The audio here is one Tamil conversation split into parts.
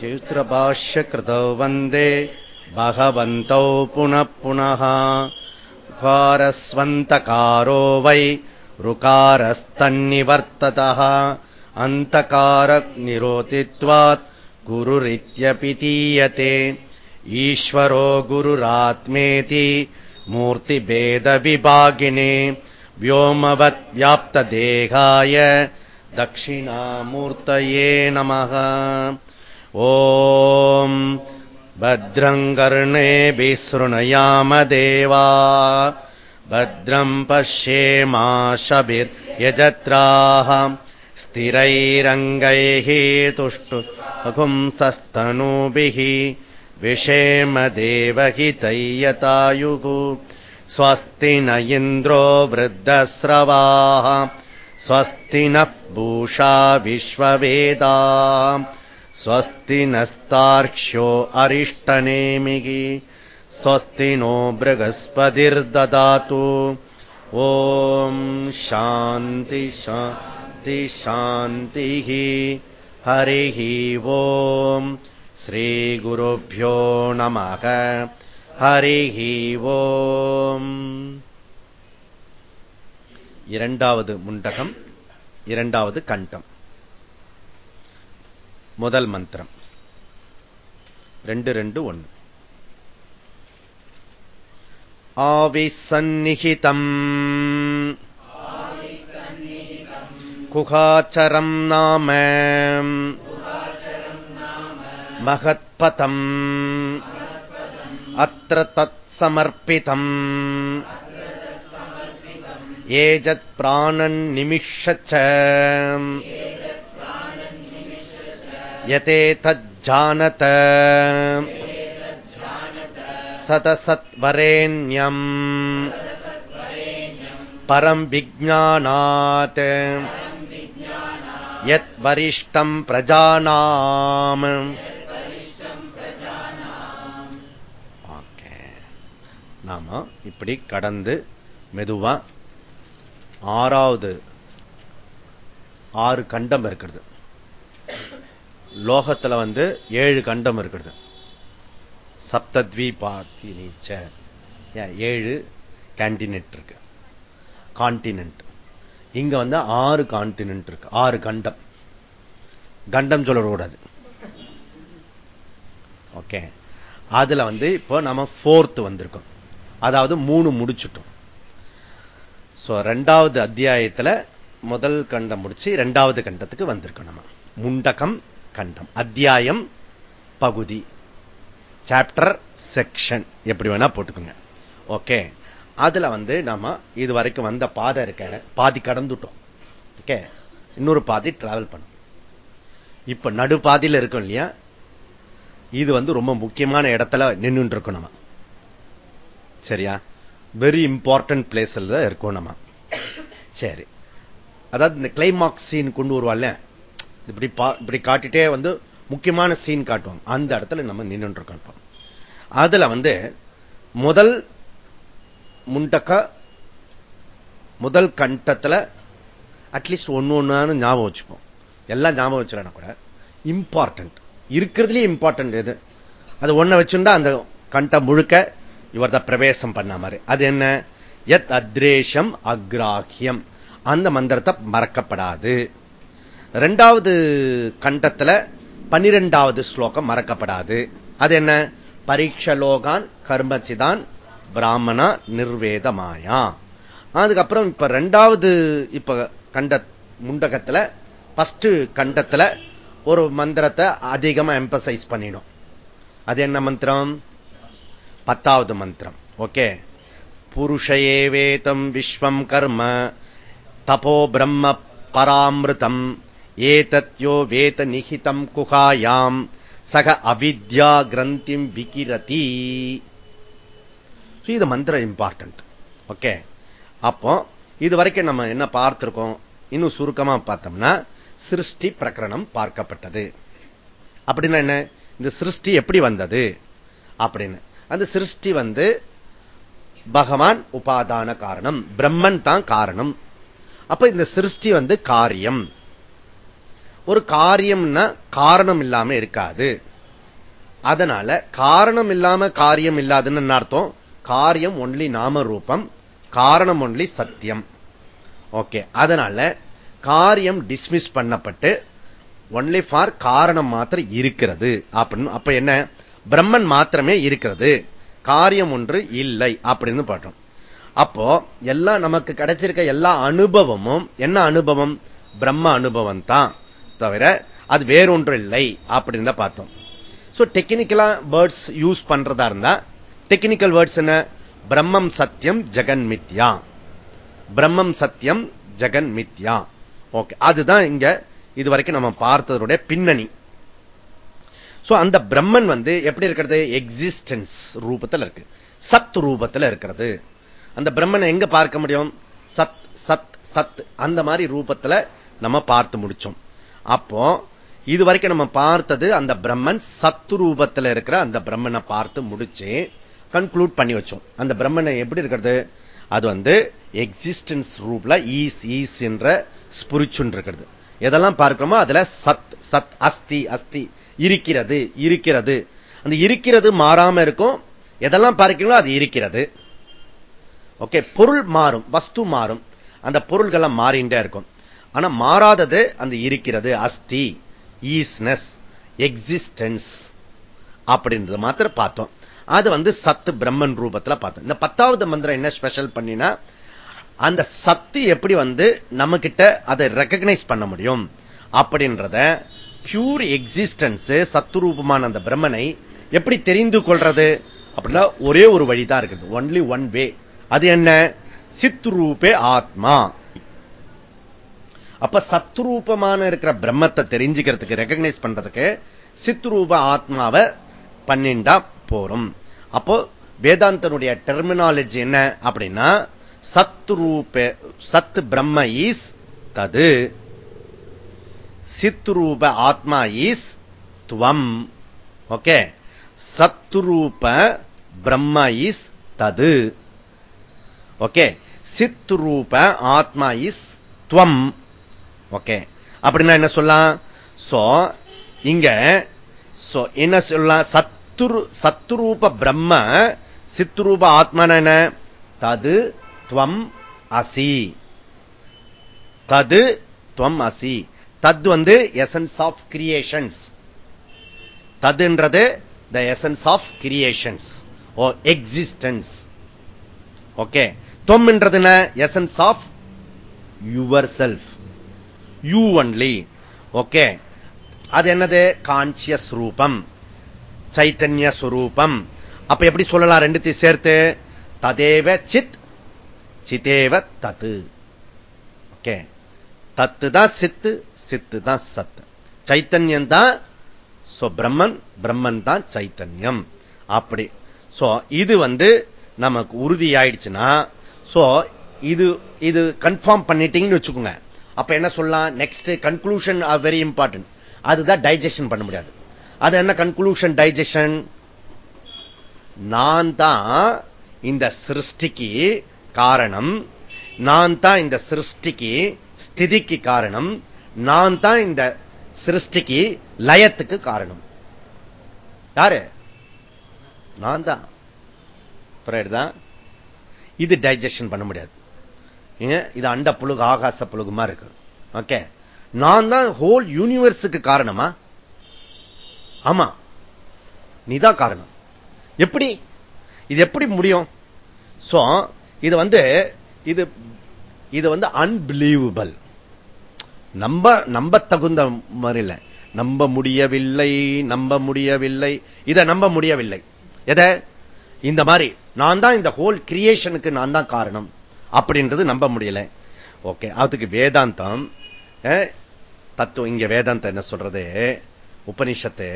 चित्रभाष्यकृतौ वन्दे भगवन्तौ पुनः पुनः कारस्वन्तकारो वै ऋकारस्तन्निवर्ततः अन्तकारनिरोतित्वात् गुरुरित्यपि तीयते ईश्वरो गुरुरात्मेति मूर्तिभेदविभागिने व्योमवद्व्याप्तदेहाय दक्षिणामूर्तये नमः भद्रम् कर्णेभिः शृणुयाम देवा भद्रम् पश्येमाशभिर्यजत्राः स्थिरैरङ्गैः तुष्टुपुंसस्तनूभिः विषेम देवहितैयतायुः स्वस्ति न इन्द्रो वृद्धस्रवाः स्वस्ति नः पूषा विश्ववेदा स्वस्ति नस्तार्क्ष्यो अरिष्टनेमिः स्वस्ति नो बृहस्पतिर्ददातु ॐ शान्ति शान्ति शान्तिः हरिः ॐ श्रीगुरुभ्यो नमः ஹரிஹி ஓம் இரண்டாவது முண்டகம் இரண்டாவது கண்டம் முதல் மந்திரம். ரெண்டு ரெண்டு ஒன்று. ஆவிசந்நிகிதம். குகாச்சரம் நாம. மகத்பதம். அத்த தத் சமர்ப்பிதம் ஏஜத் பிராணன் நிமிஷச்ச. यतेतज्जानत सतसत्वरेण्यम् परम् विज्ञानात् यद्वरिष्टम् प्रजानाम् நாம இப்படி கடந்து மெதுவா ஆறாவது ஆறு கண்டம் இருக்கிறது லோகத்துல வந்து ஏழு கண்டம் இருக்கிறது சப்தத்வீபாத்தி நீச்ச ஏழு கேண்டினெட் இருக்கு. கான்டினென்ட் இங்க வந்து ஆறு கான்டினென்ட் இருக்கு. ஆறு கண்டம். கண்டம் சொல்லக்கூடாது ஓகே அதுல வந்து இப்போ நம்ம போர்த் வந்திருக்கோம். அதாவது மூணு முடிச்சுட்டோம். ரெண்டாவது அத்தியாயத்துல முதல் கண்டம் முடிச்சு ரெண்டாவது கண்டத்துக்கு வந்திருக்கோம் நம்ம. முண்டகம் கண்டம். அத்தியாயம் பகுதி. சாப்டர் செக்ஷன் எப்படி வேணா போட்டுக்கோங்க. ஓகே அதுல வந்து நாம இது வரைக்கும் வந்த பாதை இருக்க பாதி கடந்துட்டோம். ஓகே இன்னொரு பாதி டிராவல் பண்ணும். இப்ப நடு பாதியில் இருக்கும் இல்லையா? இது வந்து ரொம்ப முக்கியமான இடத்துல நின்று இருக்கோம் நம்ம. சரியா? வெரி இம்பார்ட்டன்ட் பிளேஸ்ல தான் இருக்கும் நம்ம. சரி. அதாவது இந்த கிளைமாக்ஸின் கொண்டு வருவாள் இப்படி இப்படி காட்டிட்டே வந்து முக்கியமான சீன் காட்டுவாங்க. அந்த இடத்துல நம்ம நின்று இருக்கோம் அதுல வந்து முதல் முண்டக்க முதல் கண்டத்துல அட்லீஸ்ட் ஒன்னு ஒன்னு ஞாபகம் வச்சுப்போம். எல்லாம் ஞாபகம் வச்சுலன்னா கூட இம்பார்ட்டன்ட் இருக்கிறதுலயே இம்பார்ட்டன்ட் எது? அது ஒன்ன வச்சுட்டா அந்த கண்டம் முழுக்க இவர் தான் பிரவேசம் பண்ண மாதிரி அது என்ன? எத் அத்ரேஷம் அக்ராஹியம். அந்த மந்திரத்தை மறக்கப்படாது. ரெண்டாவது கண்டத்துல பனிரெண்டாவது ஸ்லோகம் மறக்கப்படாது. அது என்ன? பரீட்சலோகான் கர்மசிதான் பிராமணா நிர்வேதமாயா அதுக்கப்புறம் இப்ப ரெண்டாவது இப்ப கண்ட முண்டகத்துல பஸ்ட் கண்டத்துல ஒரு மந்திரத்தை அதிகமா எம்பசைஸ் பண்ணிடும் அது என்ன மந்திரம்? பத்தாவது மந்திரம். ஓகே? புருஷயேவேதம் விஸ்வம் கர்ம தபோ பிரம்ம பராமிருதம். ஏதத்யோ வேத நிகிதம் குகாயாம் சக அவித்யா கிரந்திம் விகிரதி இது மந்திரம் இம்பார்ட்டன்ட் ஓகே அப்போ இது வரைக்கும் நம்ம என்ன பார்த்திருக்கோம்? இன்னும் சுருக்கமா பார்த்தோம்னா சிருஷ்டி பிரகரணம் பார்க்கப்பட்டது. அப்படின்னா என்ன? இந்த சிருஷ்டி எப்படி வந்தது? அப்படின்னு. அந்த சிருஷ்டி வந்து பகவான் உபாதான காரணம் பிரம்மன் தான் காரணம். அப்ப இந்த சிருஷ்டி வந்து காரியம். ஒரு காரியம்னா காரணம் இல்லாம இருக்காது. அதனால காரணம் இல்லாம காரியம் இல்லாதுன்னு அர்த்தம்? காரியம் ஒன்லி நாம ரூபம் காரணம் ஒன்லி சத்தியம். ஓகே அதனால காரியம் டிஸ்மிஸ் பண்ணப்பட்டு ஒன்லி ஃபார் காரணம் மாத்திரம் இருக்கிறது. அப்படின்னு அப்ப என்ன? பிரம்மன் மாத்திரமே இருக்கிறது. காரியம் ஒன்று இல்லை அப்படின்னு பார்த்தோம் அப்போ எல்லாம் நமக்கு கிடைச்சிருக்க எல்லா அனுபவமும் என்ன அனுபவம்? பிரம்ம அனுபவம் தான் தவிர அது வேறொன்று இல்லை அப்படின்னு தான் பார்த்தோம். சோ டெக்னிக்கலா வேர்ட்ஸ் யூஸ் பண்றதா இருந்தா டெக்னிக்கல் வேர்ட்ஸ் என்ன? பிரம்மம் சத்தியம் ஜெகன் மித்யா. பிரம்மம் சத்தியம் ஜெகன் மித்யா. ஓகே அதுதான் இங்க இது வரைக்கும் நம்ம பார்த்ததனுடைய பின்னணி. சோ அந்த பிரம்மன் வந்து எப்படி இருக்கிறது? எக்ஸிஸ்டன்ஸ் ரூபத்தில் இருக்கு. சத் ரூபத்தில் இருக்கிறது. அந்த பிரம்மனை எங்க பார்க்க முடியும்? சத் சத் சத் அந்த மாதிரி ரூபத்துல நம்ம பார்த்து முடிச்சோம். அப்போ இது வரைக்கும் நம்ம பார்த்தது அந்த பிரம்மன் சத்து ரூபத்தில் இருக்கிற அந்த பிரம்மனை பார்த்து முடிச்சு கன்க்ளூட் பண்ணி வச்சோம். அந்த பிரம்மனை எப்படி இருக்கிறது? அது வந்து எக்ஸிஸ்டன்ஸ் ரூப்ல ஈஸ் ஈஸ் என்ற ஸ்புரிச்சுன் இருக்கிறது. எதெல்லாம் பார்க்கிறோமோ அதுல சத் சத் அஸ்தி அஸ்தி இருக்கிறது இருக்கிறது. அந்த இருக்கிறது மாறாம இருக்கும். எதெல்லாம் பார்க்கிறீங்களோ அது இருக்கிறது. ஓகே பொருள் மாறும் வஸ்து மாறும். அந்த பொருள்கள்லாம் மாறிண்டே இருக்கும். ஆனா மாறாதது அந்த இருக்கிறது அஸ்தி ஈஸ்னஸ் எக்ஸிஸ்டன்ஸ் அப்படின்றத மாத்திரம் பார்த்தோம். அது வந்து சத்து பிரம்மன் ரூபத்துல பார்த்தோம். இந்த பத்தாவது மந்திரம் என்ன ஸ்பெஷல் பண்ணினா அந்த சத்து எப்படி வந்து நம்ம கிட்ட அதை ரெக்கக்னைஸ் பண்ண முடியும் அப்படின்றத பியூர் எக்ஸிஸ்டன்ஸ் சத்து ரூபமான அந்த பிரம்மனை எப்படி தெரிந்து கொள்றது அப்படின்னா ஒரே ஒரு வழிதான் இருக்குது. ஒன்லி ஒன் வே அது என்ன? சித்ரூபே ஆத்மா. அப்ப சத்ரூபமான இருக்கிற பிரம்மத்தை தெரிஞ்சுக்கிறதுக்கு ரெகக்னைஸ் பண்றதுக்கு சித்ரூப ஆத்மாவை பண்ணிண்டா போறோம் அப்போ வேதாந்தனுடைய டெர்மினாலஜி என்ன அப்படின்னா சத்ரூப சத் பிரம்ம ஈஸ் தது. சித்ரூப ஆத்மா ஈஸ் துவம். ஓகே? சத்ரூப பிரம்ம ஈஸ் தது. ஓகே? சித்ரூப ஆத்மா இஸ் துவம். ஓகே அப்படின்னா என்ன சொல்லலாம்? சோ இங்க என்ன சொல்லலாம்? சத்துரு சத்துரூப பிரம்ம சித்ரூப ஆத்மான என்ன? தது துவம் அசி. தது துவம் அசி. தத் வந்து essence of creations ததுன்றது the essence of creations or existence okay தொம்ன்றது என்ன? Essence of yourself you only okay அது என்னது கான்சியஸ் ரூபம். சைத்தன்ய சுரூபம். அப்ப எப்படி சொல்லலாம் ரெண்டுத்தையும் சேர்த்து? ததேவ சித் சிதேவ தத்து. ஓகே தத்து தான் சித்து சித்து தான் சத்து. சைத்தன்யம் தான் பிரம்மன் பிரம்மன் தான் சைத்தன்யம். அப்படி. சோ இது வந்து நமக்கு உறுதி ஆயிடுச்சுன்னா சோ இது இது கன்ஃபார்ம் பண்ணிட்டீங்கன்னு வச்சுக்கோங்க. அப்ப என்ன சொல்லலாம்? நெக்ஸ்ட் கன்க்ளூஷன் வெரி இம்பார்ட்டன்ட் அதுதான் டைஜஷன் பண்ண முடியாது. அது என்ன கன்க்ளூஷன் டைஜஷன் நான் தான் இந்த சிருஷ்டிக்கு காரணம். நான் தான் இந்த சிருஷ்டிக்கு ஸ்திதிக்கு காரணம். நான் தான் இந்த சிருஷ்டிக்கு லயத்துக்கு காரணம். யாரு? நான் தான். தான் இது டைஜஷன் பண்ண முடியாது. இது அண்ட புழுகு ஆகாச புழுகுமா இருக்கு. ஓகே? நான் தான் ஹோல் யூனிவர்ஸுக்கு காரணமா? ஆமா. நீதான் காரணம். எப்படி? இது எப்படி முடியும்? சோ இது வந்து இது இது வந்து அன்பிலீவபிள் நம்ப நம்ப தகுந்த மாதிரி நம்ப முடியவில்லை நம்ப முடியவில்லை. இதை நம்ப முடியவில்லை. எதை? இந்த மாதிரி. நான் தான் இந்த ஹோல் கிரியேஷனுக்கு நான் தான் காரணம். அப்படின்றது நம்ப முடியல. ஓகே அதுக்கு வேதாந்தம் தத்துவம் இங்க வேதாந்தம் என்ன சொல்றது? உபனிஷத்து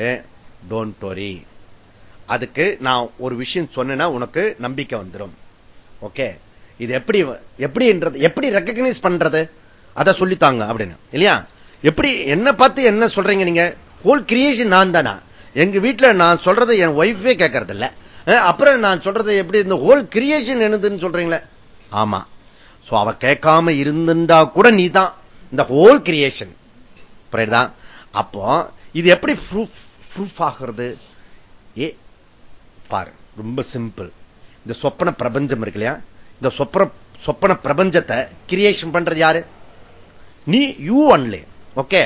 டோன்ட் ஒரி அதுக்கு நான் ஒரு விஷயம் சொன்னேன்னா உனக்கு நம்பிக்கை வந்துடும் ஓகே இது எப்படி எப்படின்றது எப்படி ரெக்கக்னைஸ் பண்றது? அதை சொல்லித்தாங்க அப்படின்னு இல்லையா? எப்படி என்ன பார்த்து என்ன சொல்றீங்க நீங்க? ஹோல் கிரியேஷன் நான் தானா? எங்க வீட்டுல நான் சொல்றதை என் ஒய்ஃபே கேட்கறது இல்ல அப்புறம் நான் சொல்றது எப்படி இந்த ஹோல் கிரியேஷன் என்னதுன்னு சொல்றீங்களே? ஆமா. சோ அவ கேட்காம இருந்துட்டா கூட நீ தான் இந்த ஹோல் கிரியேஷன் புரியுதா? அப்போ இது எப்படி ப்ரூஃப் ஆகிறது? ஏ பாரு ரொம்ப சிம்பிள் இந்த சொப்பன பிரபஞ்சம் இருக்கு இல்லையா? இந்த சொப்பன சொப்பன பிரபஞ்சத்தை கிரியேஷன் பண்றது யாரு? நீ யூ ஒன்லே ஓகே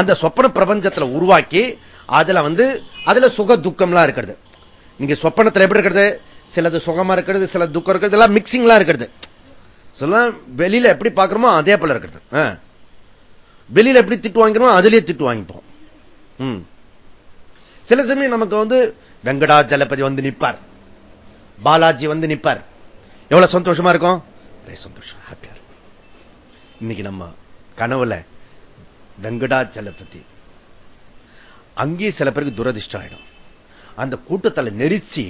அந்த சொப்பன பிரபஞ்சத்துல உருவாக்கி அதுல வந்து அதுல சுக துக்கம்லாம் இருக்கிறது. நீங்க சொப்பனத்தில் எப்படி இருக்கிறது? சிலது சுகமா இருக்கிறது சில துக்கம் இருக்கிறது எல்லாம் மிக்சிங்லாம் இருக்கிறது. சில வெளியில எப்படி பாக்குறோமோ அதே போல இருக்கிறது. வெளியில எப்படி திட்டு வாங்கிறோமோ அதுலயே திட்டு வாங்கிப்போம். சில சமயம் நமக்கு வந்து வெங்கடாஜலபதி வந்து நிற்பார் பாலாஜி வந்து நிற்பார் எவ்வளவு சந்தோஷமா இருக்கும்? சந்தோஷம் ஹாப்பியா இருக்கும். இன்னைக்கு நம்ம கனவுல வெங்கடாச்சலபதி அங்கேயும் சில பேருக்கு துரதிஷ்டம் ஆயிடும். அந்த கூட்டத்தில் நெரிச்சு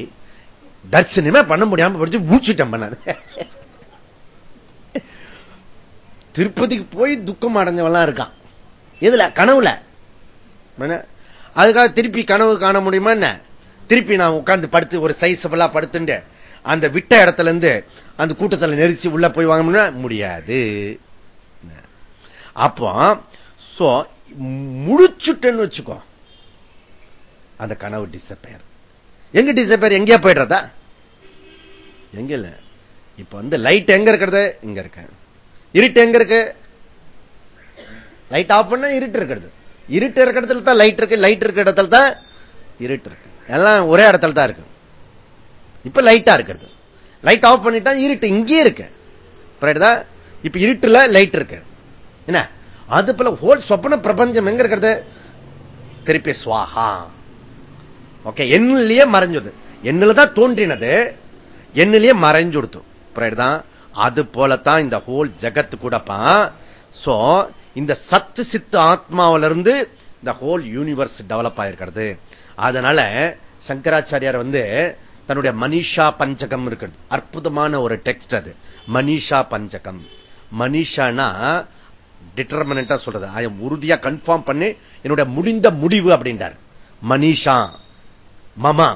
தர்சனமே பண்ண முடியாம படிச்சு மூச்சுட்டேன் பண்ணாது திருப்பதிக்கு போய் துக்கம் அடைஞ்சவெல்லாம் இருக்கான். எதுல? கனவுல. அதுக்காக திருப்பி கனவு காண முடியுமா என்ன? திருப்பி நான் உட்கார்ந்து படுத்து ஒரு சைஸ் சைஸபிளா படுத்துட்டு அந்த விட்ட இடத்துல இருந்து அந்த கூட்டத்தில் நெரிச்சு உள்ள போய் வாங்க முடியாது. அப்போ முடிச்சுட்டேன்னு வச்சுக்கோ அந்த கனவு டிசப்பேர் எங்க டிசப்பேர் எங்கேயா போயிடுறதா? எங்க இல்ல. இப்ப வந்து லைட் எங்க இருக்கிறது? இங்க இருக்க இருட்டு எங்க இருக்கு? லைட் ஆஃப் பண்ண இருட்டு இருக்கிறது. இருட்டு இருக்கிற இடத்துல தான் லைட் இருக்கு. லைட் இருக்கிற இடத்துல தான் இருட்டு இருக்கு. எல்லாம் ஒரே இடத்துல தான் இருக்கு. இப்ப லைட்டா இருக்கிறது. லைட் ஆஃப் பண்ணிட்டா இருட்டு இங்கேயே இருக்கு. இப்ப இருட்டுல லைட் இருக்கு. என்ன? அது போல ஹோல் சொப்பன பிரபஞ்சம் எங்க இருக்கிறது? திருப்பி சுவாகா ஓகே என்னிலேயே மறைஞ்சது. என்னில தான் தோன்றினது. என்னிலேயே மறைஞ்சுடுத்து. புரியுதுதான் அது போலத்தான் இந்த ஹோல் ஜகத்து கூடப்பா. சோ இந்த சத்து சித்து ஆத்மாவில இருந்து இந்த ஹோல் யூனிவர்ஸ் டெவலப் ஆயிருக்கிறது. அதனால சங்கராச்சாரியார் வந்து தன்னுடைய மனிஷா பஞ்சகம் இருக்கிறது அற்புதமான ஒரு டெக்ஸ்ட் அது. மனிஷா பஞ்சகம். மனிஷானா டிட்டர்மினா சொல்றது. உறுதியா கன்ஃபார்ம் பண்ணி என்னுடைய முடிந்த முடிவு அப்படின்றார். மனிஷா. மமா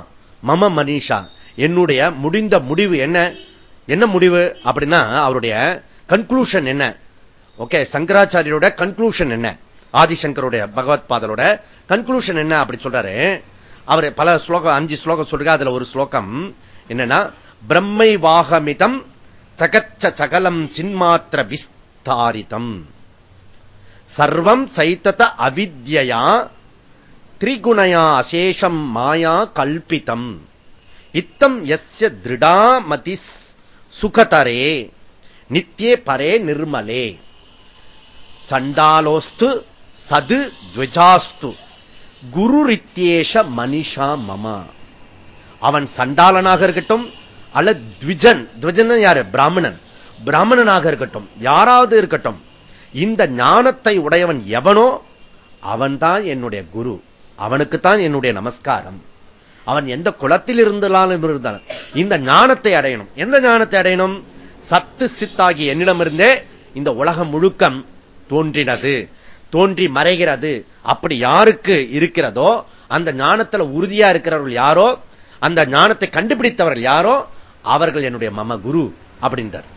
மம மனிஷா என்னுடைய முடிந்த முடிவு என்ன? என்ன முடிவு அப்படின்னா அவருடைய கன்க்ளூஷன் என்ன? ஓகே சங்கராச்சாரியோட கன்க்ளூஷன் என்ன? ஆதிசங்கருடைய பகவத் பாதலோட கன்க்ளூஷன் என்ன அப்படி சொல்றாரு. அவர் பல ஸ்லோகம் அஞ்சு ஸ்லோகம் சொல்றாரு. அதுல ஒரு ஸ்லோகம் என்னன்னா பிரம்மை வாகமிதம் சகச்ச சகலம் சின்மாத்திர விஸ்தாரிதம். சர்வம் சைத்தத அவித்யா திரிகுணயா அசேஷம் மாயா கல்பிதம். இத்தம் எஸ்ய திருடாமதி சுகதரே நித்தியே பரே நிர்மலே. சண்டாலோஸ்து சது துவஜாஸ்து குரு ரித்தியேஷ மனிஷா மம. அவன் சண்டாளனாக இருக்கட்டும் அல்ல த்விஜன் த்விஜன் யாரு? பிராமணன். பிராமணனாக இருக்கட்டும் யாராவது இருக்கட்டும் இந்த ஞானத்தை உடையவன் எவனோ அவன்தான் என்னுடைய குரு. அவனுக்குத்தான் என்னுடைய நமஸ்காரம். அவன் எந்த குலத்தில் இருந்தாலும் இருந்தாலும் இந்த ஞானத்தை அடையணும். எந்த ஞானத்தை அடையணும்? சத்து சித்தாகி என்னிடமிருந்தே இந்த உலகம் முழுக்கம் தோன்றினது. தோன்றி மறைகிறது. அப்படி யாருக்கு இருக்கிறதோ அந்த ஞானத்தில் உறுதியா இருக்கிறவர்கள் யாரோ அந்த ஞானத்தை கண்டுபிடித்தவர்கள் யாரோ அவர்கள் என்னுடைய மம குரு அப்படின்றார்.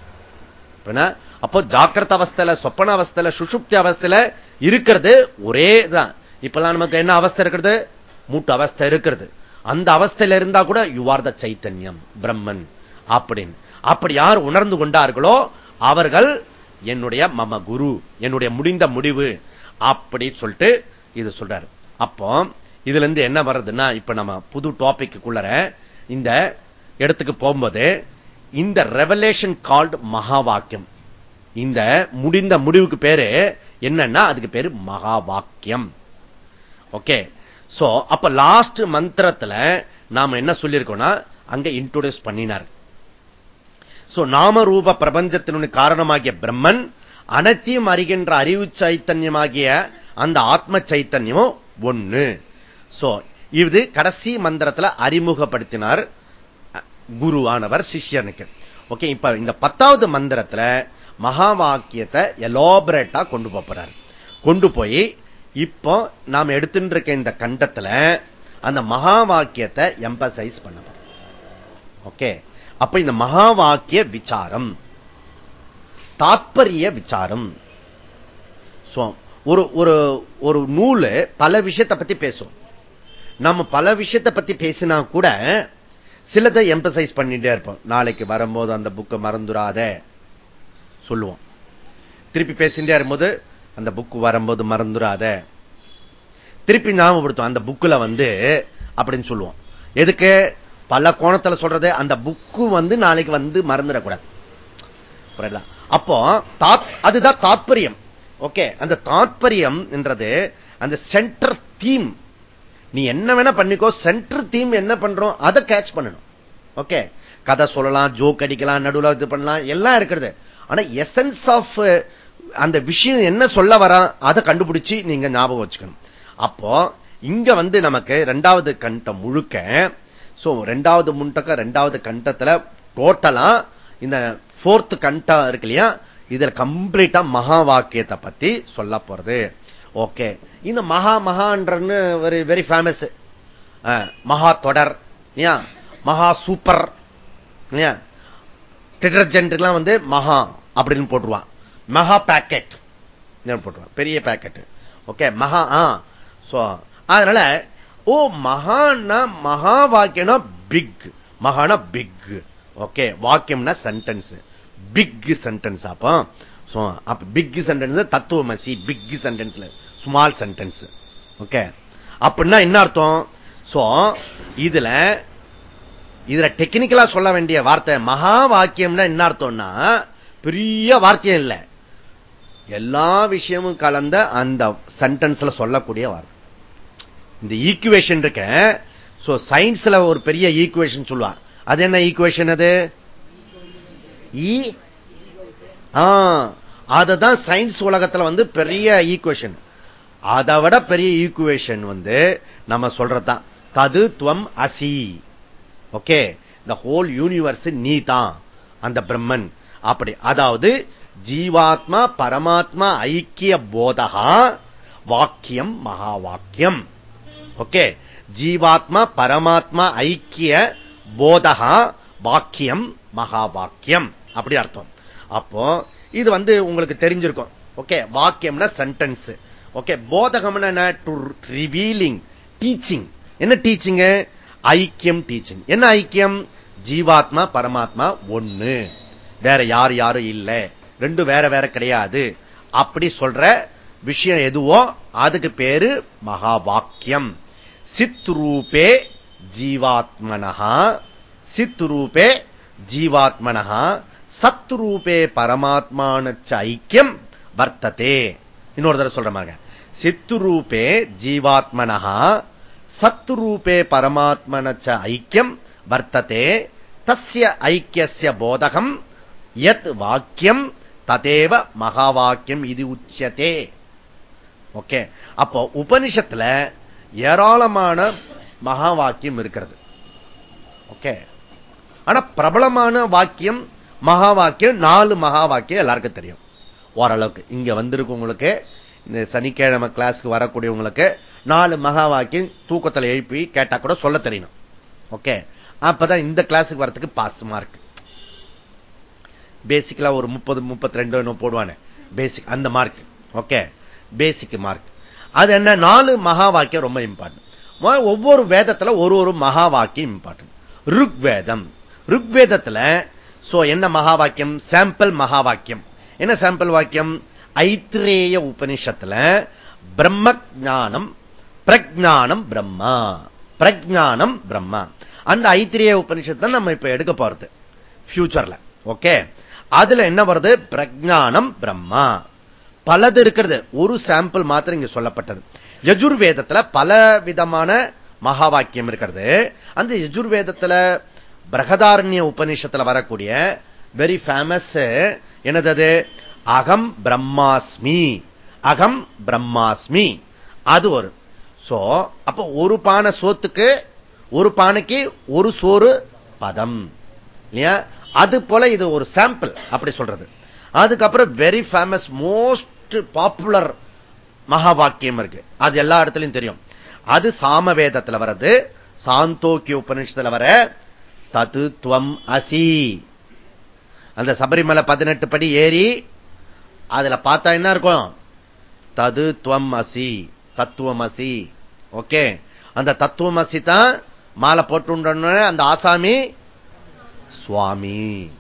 அப்போ ஜாக்கிரத அவஸ்தையில சொப்பன அவஸ்தில சுசுப்தி அவஸ்தில இருக்கிறது ஒரே தான் இப்பெல்லாம் நமக்கு என்ன அவஸ்தை இருக்கிறது? மூட்டு அவஸ்தை இருக்கிறது. அந்த அவஸ்தையில இருந்தா கூட யூ ஆர் த சைத்தன்யம் பிரம்மன் அப்படின்னு. அப்படி யார் உணர்ந்து கொண்டார்களோ அவர்கள் என்னுடைய மம குரு என்னுடைய முடிந்த முடிவு அப்படி சொல்லிட்டு இது சொல்றாரு. அப்போ இதுல இருந்து என்ன வர்றதுன்னா இப்ப நம்ம புது டாபிக்குள்ளர இந்த இடத்துக்கு போகும்போது இந்த ரெவலேஷன் கால்டு மகா வாக்கியம் இந்த முடிந்த முடிவுக்கு பேரு என்னன்னா அதுக்கு பேரு மகா வாக்கியம் ஓகே சோ அப்ப லாஸ்ட் மந்திரத்துல நாம என்ன சொல்லியிருக்கோம்னா அங்க இன்ட்ரோடியூஸ் பண்ணினார். சோ நாமரூப பிரபஞ்சத்தினுடைய காரணமாகிய பிரம்மன் அனைத்தையும் அறிகின்ற அறிவு சைத்தன்யமாகிய அந்த ஆத்ம சைத்தன்யமும் ஒண்ணு. சோ இது கடைசி மந்திரத்துல அறிமுகப்படுத்தினார் குருவானவர் சிஷ்யனுக்கு. ஓகே இப்ப இந்த பத்தாவது மந்திரத்துல மகா வாக்கியத்தை எலோபரேட்டா கொண்டு போறாரு. கொண்டு போய் இப்போ நாம் எடுத்துட்டு இருக்க இந்த கண்டத்துல அந்த மகா வாக்கியத்தை எம்பசைஸ் பண்ண ஓகே அப்ப இந்த மகா வாக்கிய விசாரம் தாற்பரிய விசாரம். ஒரு ஒரு ஒரு நூல் பல விஷயத்தை பத்தி பேசும். நம்ம பல விஷயத்தை பத்தி பேசினா கூட சிலதை எம்பசைஸ் பண்ணிட்டே இருப்போம். நாளைக்கு வரும்போது அந்த புக்கை மறந்துடாத சொல்லுவோம். திருப்பி பேசிட்டே இருக்கும்போது அந்த புக்கு வரும்போது மறந்துடாத திருப்பி ஞாபகப்படுத்தும் அந்த புக்கில் வந்து அப்படின்னு சொல்லுவோம். எதுக்கு? பல கோணத்தில் சொல்றது அந்த புக்கு வந்து நாளைக்கு வந்து மறந்துடக்கூடாது. அப்போ அதுதான் தாற்பயம் ஓகே அந்த தாற்பயம் என்றது அந்த சென்டர் தீம் நீ என்ன வேணா பண்ணிக்கோ சென்டர் தீம் என்ன பண்றோம் அதை கேட்ச் பண்ணணும். ஓகே கதை சொல்லலாம் ஜோக் அடிக்கலாம் நடுவில் இது பண்ணலாம் எல்லாம் இருக்கிறது. ஆனா எசன்ஸ் ஆஃப் அந்த விஷயம் என்ன சொல்ல வரா அதை கண்டுபிடிச்சு நீங்க ஞாபகம் வச்சுக்கணும். அப்போ இங்க வந்து நமக்கு ரெண்டாவது கண்டம் முழுக்க சோ ரெண்டாவது முண்டக்க ரெண்டாவது கண்டத்துல டோட்டலா இந்த போர்த் கண்டா இருக்கு இல்லையா இதுல கம்ப்ளீட்டா மகா வாக்கியத்தை பத்தி சொல்ல போறது. ஓகே இந்த மகா மகான்றன்னு வெரி வெரி ஃபேமஸ் மகா தொடர் மகா சூப்பர் டிடர்ஜென்ட்லாம் வந்து மகா அப்படின்னு போட்டுருவான். மகா பேக்கெட் போட்டுருவான் பெரிய பேக்கெட் ஓகே மகா அதனால ஓ மகான்னா மகா வாக்கியம்னா பிக் மகானா பிக் ஓகே வாக்கியம்னா சென்டென்ஸ் பிக் சென்டென்ஸ் அப்போ அப்ப பிக் சென்டென்ஸ் தத்துவமசி பிக் சென்டென்ஸ்ல ஸ்மால் சென்டென்ஸ் ஓகே அப்படின்னா என்ன அர்த்தம்? சோ இதுல இதுல டெக்னிக்கலா சொல்ல வேண்டிய வார்த்தை மகா வாக்கியம்னா என்ன அர்த்தம்னா பெரிய வார்த்தையும் இல்லை. எல்லா விஷயமும் கலந்த அந்த சென்டென்ஸ்ல சொல்லக்கூடிய வார்த்தை. இந்த ஈக்குவேஷன் இருக்க சயின்ஸ்ல ஒரு பெரிய ஈக்குவேஷன் சொல்லுவான் அது என்ன ஈக்குவேஷன் அது? E, அதுதான் சயின்ஸ் உலகத்துல வந்து பெரிய ஈக்குவேஷன் அதை விட பெரிய ஈக்குவேஷன் வந்து நம்ம சொல்றதுதான். தது துவம் அசி. ஓகே இந்த ஹோல் யூனிவர்ஸ் நீ தான் அந்த பிரம்மன். அப்படி அதாவது ஜீவாத்மா பரமாத்மா ஐக்கிய போதகா வாக்கியம் மகா வாக்கியம் ஓகே? ஜீவாத்மா பரமாத்மா ஐக்கிய போதகா வாக்கியம் மகா வாக்கியம் அப்படி அர்த்தம். அப்போ இது வந்து உங்களுக்கு தெரிஞ்சிருக்கும். ஓகே? வாக்கியம்னா சென்டென்ஸ் ஓகே? போதகம்னா என்ன? டு ரிவீலிங் டீச்சிங் என்ன டீச்சிங் ஐக்கியம் டீச்சிங் என்ன ஐக்கியம்? ஜீவாத்மா பரமாத்மா ஒண்ணு. வேற யார் யாரும் இல்லை. ரெண்டு வேற வேற கிடையாது. அப்படி சொல்ற விஷயம் எதுவோ அதுக்கு பேரு மகா வாக்கியம் சித்ரூபே ஜீவாத்மனஹா. சித்ரூபே ஜீவாத்மனஹா. சத்ரூபே பரமாத்மான ஐக்கியம் வர்த்ததே. இன்னொரு தடவை சொல்ற மாதிரி சித்துரூபே ஜீவாத்மனஹா. சத்ரூபே பரமாத்மன ஐக்கியம் வர்த்ததே. தஸ்ய ஐக்கிய போதகம். யத் வாக்கியம். ததேவ மகாவாக்கியம் இது உச்சதே. ஓகே. அப்போ உபனிஷத்துல ஏராளமான மகா வாக்கியம் இருக்கிறது. ஓகே. ஆனா பிரபலமான வாக்கியம் மகா வாக்கியம் நாலு மகா வாக்கியம் எல்லாருக்கும் தெரியும். ஓரளவுக்கு. இங்க வந்திருக்கவங்களுக்கு இந்த சனிக்கிழமை கிளாஸ்க்கு வரக்கூடியவங்களுக்கு நாலு மகா வாக்கியம் தூக்கத்தில் எழுப்பி கேட்டா கூட சொல்ல தெரியணும். ஓகே. அப்பதான் இந்த கிளாஸுக்கு வரத்துக்கு பாஸ் மார்க் பேசிக்கலா ஒரு முப்பது முப்பத்தி ரெண்டு போடுவானே. பேசிக் அந்த மார்க் ஓகே பேசிக் மார்க் அது என்ன? நாலு மகா வாக்கியம் ரொம்ப இம்பார்ட்டன்ட் ஒவ்வொரு வேதத்துல ஒரு ஒரு மகா வாக்கியம் இம்பார்ட்டன்ட் ருக்வேதம். ருக்வேதத்துல சோ என்ன மகா வாக்கியம் சாம்பிள் மகா வாக்கியம் என்ன சாம்பிள் வாக்கியம்? ஐத்திரேய உபனிஷத்துல பிரம்ம ஜானம் பிரஜானம் பிரம்மா. பிரஜானம் பிரம்மா. அந்த ஐத்திரிய உபனிஷத்தை நம்ம இப்ப எடுக்க போறது. பியூச்சர்ல ஓகே அதுல என்ன வருது? பிரஜானம் பிரம்மா. பலது இருக்கிறது. ஒரு சாம்பிள் மாத்திரம் இங்க சொல்லப்பட்டது. யஜுர்வேதத்துல பல விதமான மகா வாக்கியம் இருக்கிறது. அந்த யஜுர்வேதத்துல பிரகதாரண்ய உபநிஷத்துல வரக்கூடிய வெரி ஃபேமஸ் என்னது அகம் பிரம்மாஸ்மி. அகம் பிரம்மாஸ்மி. அது ஒரு. சோ அப்ப ஒரு பானை சோத்துக்கு ஒரு பானைக்கு ஒரு சோறு பதம். இல்லையா? அது போல இது ஒரு சாம்பிள் அப்படி சொல்றது. அதுக்கப்புறம் வெரி ஃபேமஸ் மோஸ்ட் பாப்புலர் மகா வாக்கியம் இருக்கு. அது எல்லா இடத்துலையும் தெரியும். அது சாமவேதத்தில் வர்றது. சாந்தோக்கிய உபனிஷத்தில் வர தது துவம் அசி. அந்த சபரிமலை பதினெட்டு படி ஏறி அதுல பார்த்தா என்ன இருக்கும்? தது துவம் அசி தத்துவம் அசி. ஓகே அந்த தத்துவம் அசி தான் மாலை போட்டு அந்த ஆசாமி சுவாமி.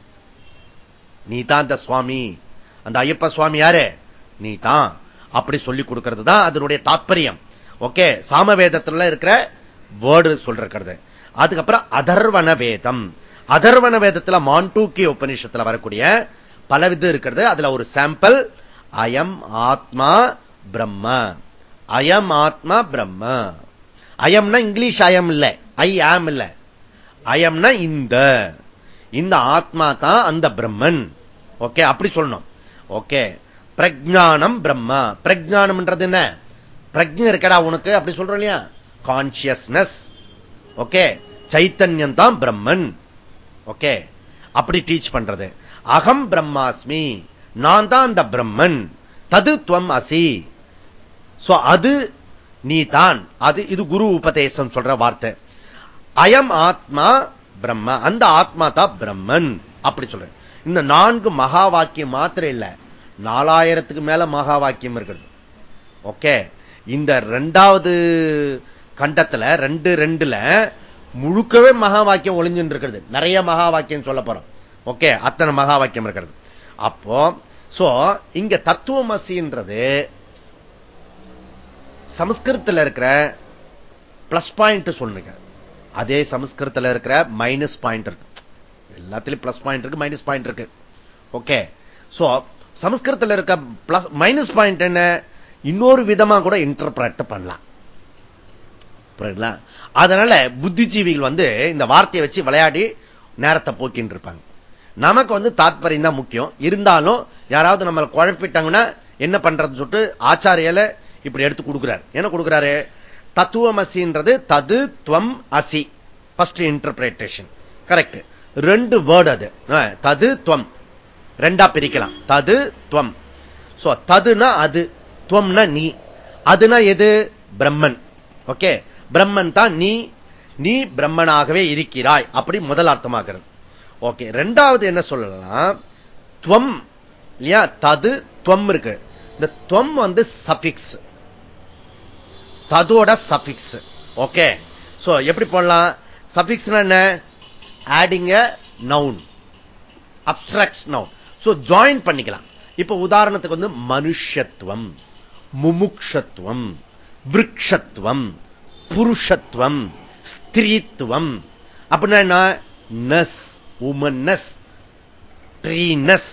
நீ தான் அந்த சுவாமி. அந்த ஐயப்ப சுவாமி யாரு? நீ தான் அப்படி சொல்லி கொடுக்கிறது தான் அதனுடைய தாற்பயம் ஓகே சாமவேதத்துல இருக்கிற வேர்டு சொல்றது அதுக்கப்புறம் அதர்வன வேதம். அதர்வன வேதத்துல மான்டூக்கி உபநிஷத்துல வரக்கூடிய பல விதம் இருக்கிறது. அதுல ஒரு சாம்பிள் அயம் ஆத்மா பிரம்ம. அயம் ஆத்மா பிரம்ம. அயம்னா இங்கிலீஷ் அயம் இல்ல. ஐ ஆம் இல்ல. அயம்னா இந்த. இந்த ஆத்மா தான் அந்த பிரம்மன். ஓகே அப்படி சொல்லணும். ஓகே பிரஜானம் பிரம்மா. பிரஜானம்ன்றது என்ன? பிரஜம் இருக்கடா உனக்கு அப்படி சொல்றோம் இல்லையா? கான்சியஸ்னஸ் ஓகே சைத்தன்யம் தான் பிரம்மன். ஓகே அப்படி டீச் பண்றது. அகம் பிரம்மாஸ்மி. நான் தான் அந்த பிரம்மன். தது துவம் அசி. அது நீ தான். அது இது குரு உபதேசம் சொல்ற வார்த்தை. அயம் ஆத்மா பிரம்ம அந்த ஆத்மா தான் பிரம்மன். அப்படி சொல்றேன். இந்த நான்கு மகா வாக்கியம் மாத்திரம் இல்ல. நாலாயிரத்துக்கு மேல மகா வாக்கியம் இருக்கிறது ஓகே. இந்த ரெண்டாவது கண்டத்துல ரெண்டு ரெண்டுல முழுக்கவே மகா வாக்கியம் ஒளிஞ்சுட்டு இருக்கிறது நிறைய மகா வாக்கியம் சொல்ல போறோம். ஓகே. அத்தனை மகா வாக்கியம் இருக்கிறது அப்போ சோ இங்க தத்துவமசின்றது சமஸ்கிருத்தில் இருக்கிற பிளஸ் பாயிண்ட் சொல்லுங்க. அதே சமஸ்கிருதத்தில் இருக்கிற மைனஸ் பாயிண்ட் இருக்கு. எல்லாத்திலும் பிளஸ் பாயிண்ட் இருக்கு மைனஸ் பாயிண்ட் இருக்கு. ஓகே சோ சமஸ்கிருதத்தில் இருக்க பிளஸ் மைனஸ் பாயிண்ட் என்ன? இன்னொரு விதமா கூட இன்டர்பிரட் பண்ணலாம். அதனால புத்திஜீவிகள் வந்து இந்த வார்த்தையை வச்சு விளையாடி நேரத்தை போக்கின்னு இருப்பாங்க. நமக்கு வந்து தாத்பரியம் தான் முக்கியம். இருந்தாலும் யாராவது நம்மளை குழப்பிட்டாங்கன்னா என்ன பண்றதுன்னு சொல்லிட்டு ஆச்சாரியில இப்படி எடுத்து கொடுக்கிறார். என்ன கொடுக்கிறாரு? தத்துவமசின்றது தது துவம் அசி. பஸ்ட் இன்டர்பிரேட்டேஷன் கரெக்ட் ரெண்டு வேர்டு அது. தது துவம். ரெண்டா பிரிக்கலாம். தது துவம். ததுனா அது துவம்னா நீ. அதுனா எது? பிரம்மன். ஓகே பிரம்மன் தான் நீ. நீ பிரம்மனாகவே இருக்கிறாய். அப்படி முதல் அர்த்தமாகிறது. ஓகே ரெண்டாவது என்ன சொல்லலாம் துவம். இல்லையா? தது துவம் இருக்கு. இந்த துவம் வந்து சபிக்ஸ் ததோட சபிக்ஸ் ஓகே சோ எப்படி போடலாம்? சபிக்ஸ் என்ன? Adding noun abstract noun so join பண்ணிக்கலாம். இப்ப உதாரணத்துக்கு வந்து மனுஷத்துவம் முமுக்ஷத்துவம் விரக்ஷத்துவம் புருஷத்துவம் ஸ்திரீத்துவம். அப்படின்னா என்ன? நஸ் உமன்னஸ் ட்ரீனஸ்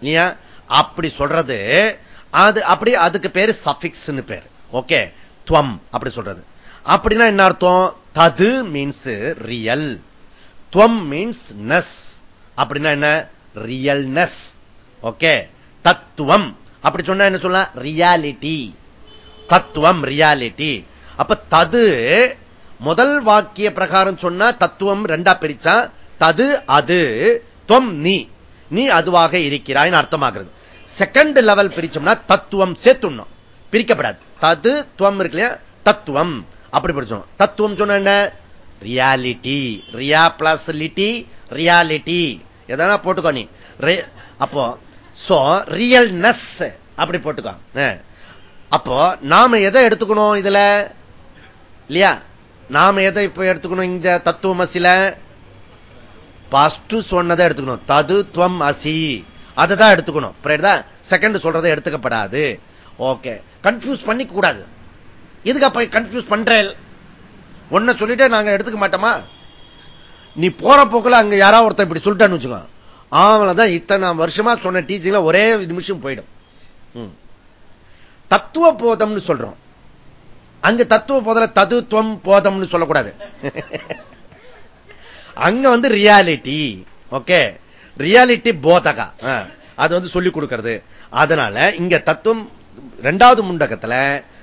இல்லையா? அப்படி சொல்றது அது அப்படி அதுக்கு பேரு சபிக்ஸ் பேர். ஓகே துவம் அப்படி சொல்றது. அப்படின்னா என்ன அர்த்தம்? தது மீன்ஸ் ரியல் துவம் மீன்ஸ் நஸ் அப்படின்னா என்ன? ரியல்னஸ் ஓகே தத்துவம். அப்படி சொன்னா என்ன சொல்ல ரியாலிட்டி தத்துவம் ரியாலிட்டி அப்ப தது முதல் வாக்கிய பிரகாரம் சொன்னா தத்துவம் ரெண்டா பிரிச்சா தது அது தொம் நீ. நீ அதுவாக இருக்கிறாய் அர்த்தமாகிறது. செகண்ட் லெவல் பிரிச்சோம்னா தத்துவம் சேர்த்துணும் பிரிக்கப்படாது. தது துவம் இருக்கு இல்லையா? தத்துவம். அப்படி படிச்சோம் தத்துவம் சொன்ன என்ன? Reality rea plus lity reality எதனா போட்டுக்கோ நீ. அப்போ சோ ரியல்னஸ் அப்படி போட்டுக்கோ. அப்போ நாம எதை எடுத்துக்கணும் இதுல? இல்லையா? நாம எதை இப்ப எடுத்துக்கணும் இந்த தத்துவமசில பஸ்ட் சொன்னதை எடுத்துக்கணும். தது துவம் அசி. அதை தான் எடுத்துக்கணும் செகண்ட் சொல்றதை எடுத்துக்கப்படாது. ஓகே. கன்ஃபியூஸ் பண்ணிக்க கூடாது. இதுக்கு அப்ப கன்ஃபியூஸ் பண்றேன் ஒன்ன சொல்லிட்டே நாங்க எடுத்துக்க மாட்டோமா? நீ போற போக்குல அங்க யாராவது ஒருத்தர் இப்படி சொல்லிட்டான்னு வச்சுக்கோ. அவங்களதான் இத்தனை வருஷமா சொன்ன டீச்சிங்ல ஒரே நிமிஷம் போயிடும். தத்துவ போதம்னு சொல்றோம். அங்க தத்துவ போதல தத்துவம் போதம்னு சொல்லக்கூடாது. அங்க வந்து ரியாலிட்டி ஓகே. ரியாலிட்டி போதகா. அது வந்து சொல்லிக் கொடுக்கிறது. அதனால இங்க தத்துவம் ரெண்டாவது முண்டகத்துல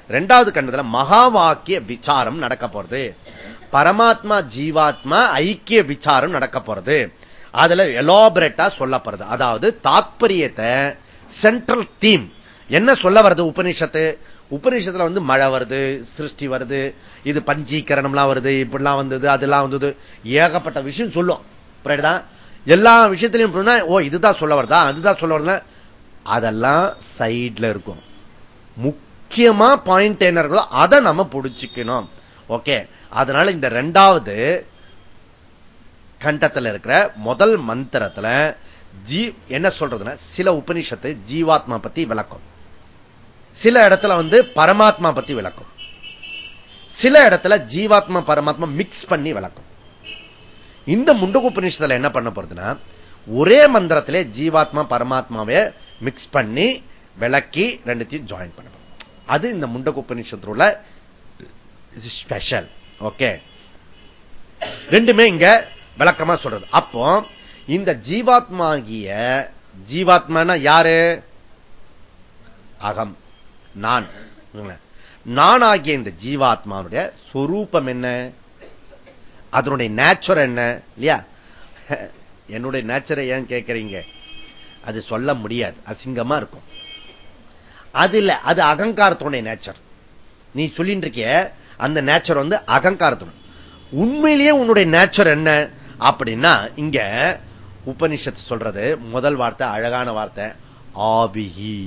ரெண்டாவது கண்டத்துல மகா வாக்கிய விசாரம் நடக்க போறது. பரமாத்மா ஜீவாத்மா ஐக்கிய விசாரம் நடக்க போறது. அதுல எலாபரேட்டா சொல்லப்படுறது அதாவது தாத்பரியத்தை சென்ட்ரல் தீம் என்ன சொல்ல வருது உபநிஷத்து? உபநிஷத்துல வந்து மழை வருது சிருஷ்டி வருது இது பஞ்சீகரணம்லாம் வருது இப்படிலாம் வந்தது அதெல்லாம் வந்தது. ஏகப்பட்ட விஷயம் சொல்லும். எல்லா விஷயத்திலையும் ஓ இதுதான் சொல்ல வருதா? அதுதான் சொல்ல வருதா அதெல்லாம் சைட்ல இருக்கும். முக்கியமா பாயிண்ட் என்ன இருக்கோ அதை நம்ம புடிச்சுக்கணும். ஓகே அதனால இந்த ரெண்டாவது கண்டத்தில் இருக்கிற முதல் மந்திரத்துல ஜீ என்ன சொல்றதுன்னா சில உபனிஷத்து ஜீவாத்மா பத்தி விளக்கும். சில இடத்துல வந்து பரமாத்மா பத்தி விளக்கும். சில இடத்துல ஜீவாத்மா பரமாத்மா மிக்ஸ் பண்ணி விளக்கும். இந்த முண்டகு உபநிஷத்துல என்ன பண்ண போறதுன்னா ஒரே மந்திரத்திலே ஜீவாத்மா பரமாத்மாவே மிக்ஸ் பண்ணி விளக்கி ரெண்டுத்தையும் ஜாயின் பண்ண அது இந்த முண்டக உபநிஷத்துல ஸ்பெஷல் ஓகே ரெண்டுமே இங்க விளக்கமா சொல்றது. அப்போ இந்த ஜீவாத்மாகிய ஜீவாத்மான யாரு? அகம். நான். நான் ஆகிய இந்த ஜீவாத்மாவுடைய சொரூபம் என்ன? அதனுடைய நேச்சர் என்ன? இல்லையா? என்னுடைய நேச்சரை ஏன் கேட்கறீங்க? அது சொல்ல முடியாது. அசிங்கமா இருக்கும். அது இல்ல அது அகங்காரத்துடைய நேச்சர் நீ சொல்லிட்டு இருக்கிய அந்த நேச்சர் வந்து அகங்காரத்துடன் உண்மையிலேயே உன்னுடைய நேச்சர் என்ன? அப்படின்னா இங்க உபனிஷத்து சொல்றது முதல் வார்த்தை அழகான வார்த்தை ஆபிகி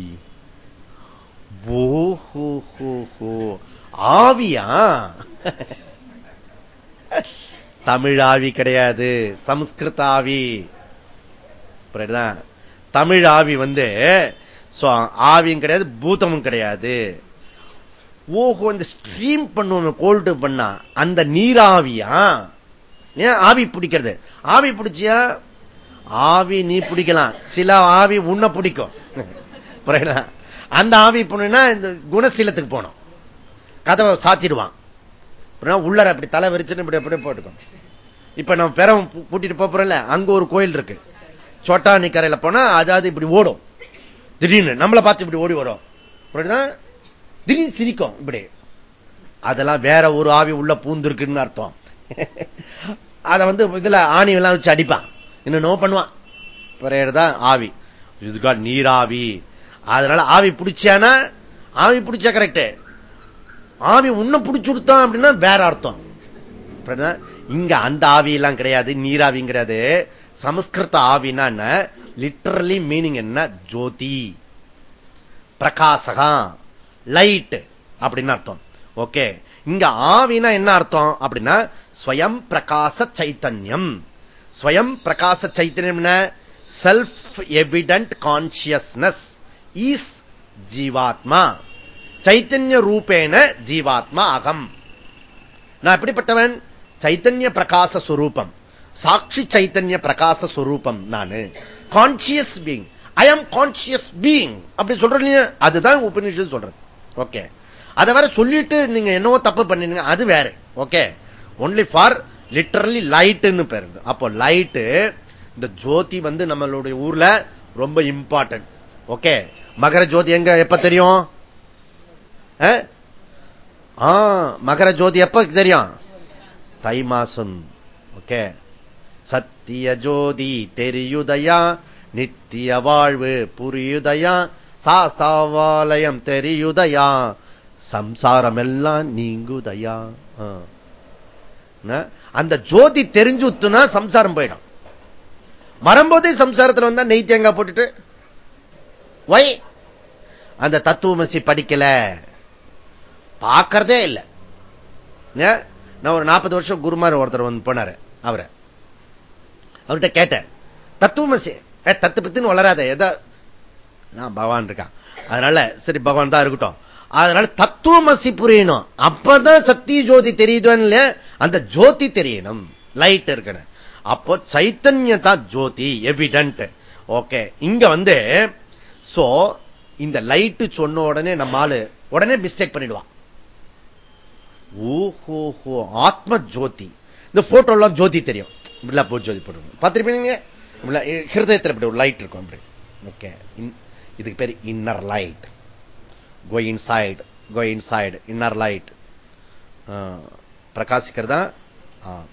ஆவியா? தமிழ் ஆவி கிடையாது சம்ஸ்கிருத ஆவி. தமிழ் ஆவி வந்து ஆவியும் கிடையாது பூதமும் கிடையாது. ஓஹோ இந்த ஸ்ட்ரீம் பண்ணுவோம் கோல்டு பண்ணா அந்த நீராவியா? ஏன் ஆவி பிடிக்கிறது? ஆவி பிடிச்சியா? ஆவி நீ பிடிக்கலாம். சில ஆவி உன்னை பிடிக்கும். அந்த ஆவி போனா இந்த குணசீலத்துக்கு போனோம் கதவை சாத்திடுவான். உள்ளர அப்படி தலை விரிச்சுன்னு இப்படி அப்படியே போட்டுக்கும் இப்ப நம்ம பெறம் கூட்டிட்டு போறோம்ல அங்க ஒரு கோயில் இருக்கு. சோட்டானி கரையில போனா அதாவது இப்படி ஓடும். திடீர்னு நம்மளை பார்த்து இப்படி ஓடி வரும். திடீர்னு சிரிக்கும் இப்படி. அதெல்லாம் வேற ஒரு ஆவி உள்ள பூந்துருக்குன்னு அர்த்தம். அதை வந்து இதுல ஆணி எல்லாம் வச்சு அடிப்பான். இன்னும் நோ பண்ணுவான். பிறகுதான் ஆவி. இதுக்கா நீராவி. அதனால ஆவி பிடிச்சானா ஆவி பிடிச்சா கரெக்ட் ஆவி உன்ன பிடிச்சு கொடுத்தான் அப்படின்னா வேற அர்த்தம். இங்க அந்த ஆவி எல்லாம் கிடையாது நீராவியும் கிடையாது சமஸ்கிருத ஆவினா லிட்டரலி மீனிங் என்ன? ஜோதி. பிரகாசகா. லைட் அப்படின்னு அர்த்தம். ஓகே இங்க ஆவினா என்ன அர்த்தம்? அப்படின்னா ஸ்வயம் பிரகாச சைத்தன்யம். ஸ்வயம் பிரகாச சைத்தன்யம் செல்ஃப் எவிடன்ட் கான்சியஸ்னஸ் ஈஸ் ஜீவாத்மா. சைத்தன்ய ரூபேன ஜீவாத்மா அகம். நான் எப்படிப்பட்டவன்? சைத்தன்ய பிரகாச சுரூபம். சாட்சி சைத்தன்ய பிரகாச சுரூபம் நானு. கான்சியஸ் பீங் ஐ ஆம் கான்சியஸ் பீங் அப்படி சொல்றீங்க அதுதான் உபநிஷம் சொல்றது. ஓகே அதை வேற சொல்லிட்டு நீங்க என்னவோ தப்பு பண்ணிடுங்க அது வேற. ஓகே ஒன்லி ஃபார் லிட்டரலி லைட்டுன்னு பேரு அப்போ லைட்டு இந்த ஜோதி வந்து நம்மளுடைய ஊர்ல ரொம்ப இம்பார்ட்டன்ட் ஓகே மகர ஜோதி எங்க எப்ப தெரியும்? மகர ஜோதி எப்ப தெரியும்? தை மாசம் ஓகே சத்திய ஜோதி தெரியுதையா? நித்திய வாழ்வு புரியுதையா? சாஸ்தாவாலயம் தெரியுதையா? சம்சாரம் எல்லாம் நீங்குதையா அந்த ஜோதி தெரிஞ்சுத்துனா சம்சாரம் போயிடும். வரும்போதே சம்சாரத்தில் வந்தா நெய் தேங்காய் போட்டுட்டு வை. அந்த தத்துவமசி படிக்கல. பார்க்கறதே இல்லை. நான் ஒரு நாற்பது வருஷம் குருமார் ஒருத்தர் வந்து போனாரு அவரை. அவர்கிட்ட கேட்டேன். தத்துவமசி தத்து பத்துன்னு வளராத. எதோ நான் பகவான் இருக்கான். அதனால சரி பகவான் தான் இருக்கட்டும். அதனால தத்துவமசி புரியணும். அப்பதான் சத்திய ஜோதி தெரியுதுன்னு அந்த ஜோதி தெரியணும். லைட் இருக்கணும். அப்போ சைத்தன்யதா ஜோதி எவிடன்ட் ஓகே இங்க வந்து சோ இந்த லைட் சொன்ன உடனே நம்ம ஆளு உடனே மிஸ்டேக் பண்ணிடுவான். ஓஹோ ஆத்ம ஜோதி. இந்த போட்டோ எல்லாம் ஜோதி தெரியும். இப்படிலாம் போ ஜோதி போடுவோம் பார்த்திருப்பீங்க ஹிருதயத்தில் இப்படி ஒரு லைட் இருக்கும் அப்படி. ஓகே. இதுக்கு பேர் inner light go in go inside inner light பிரகாசிக்கிறதா?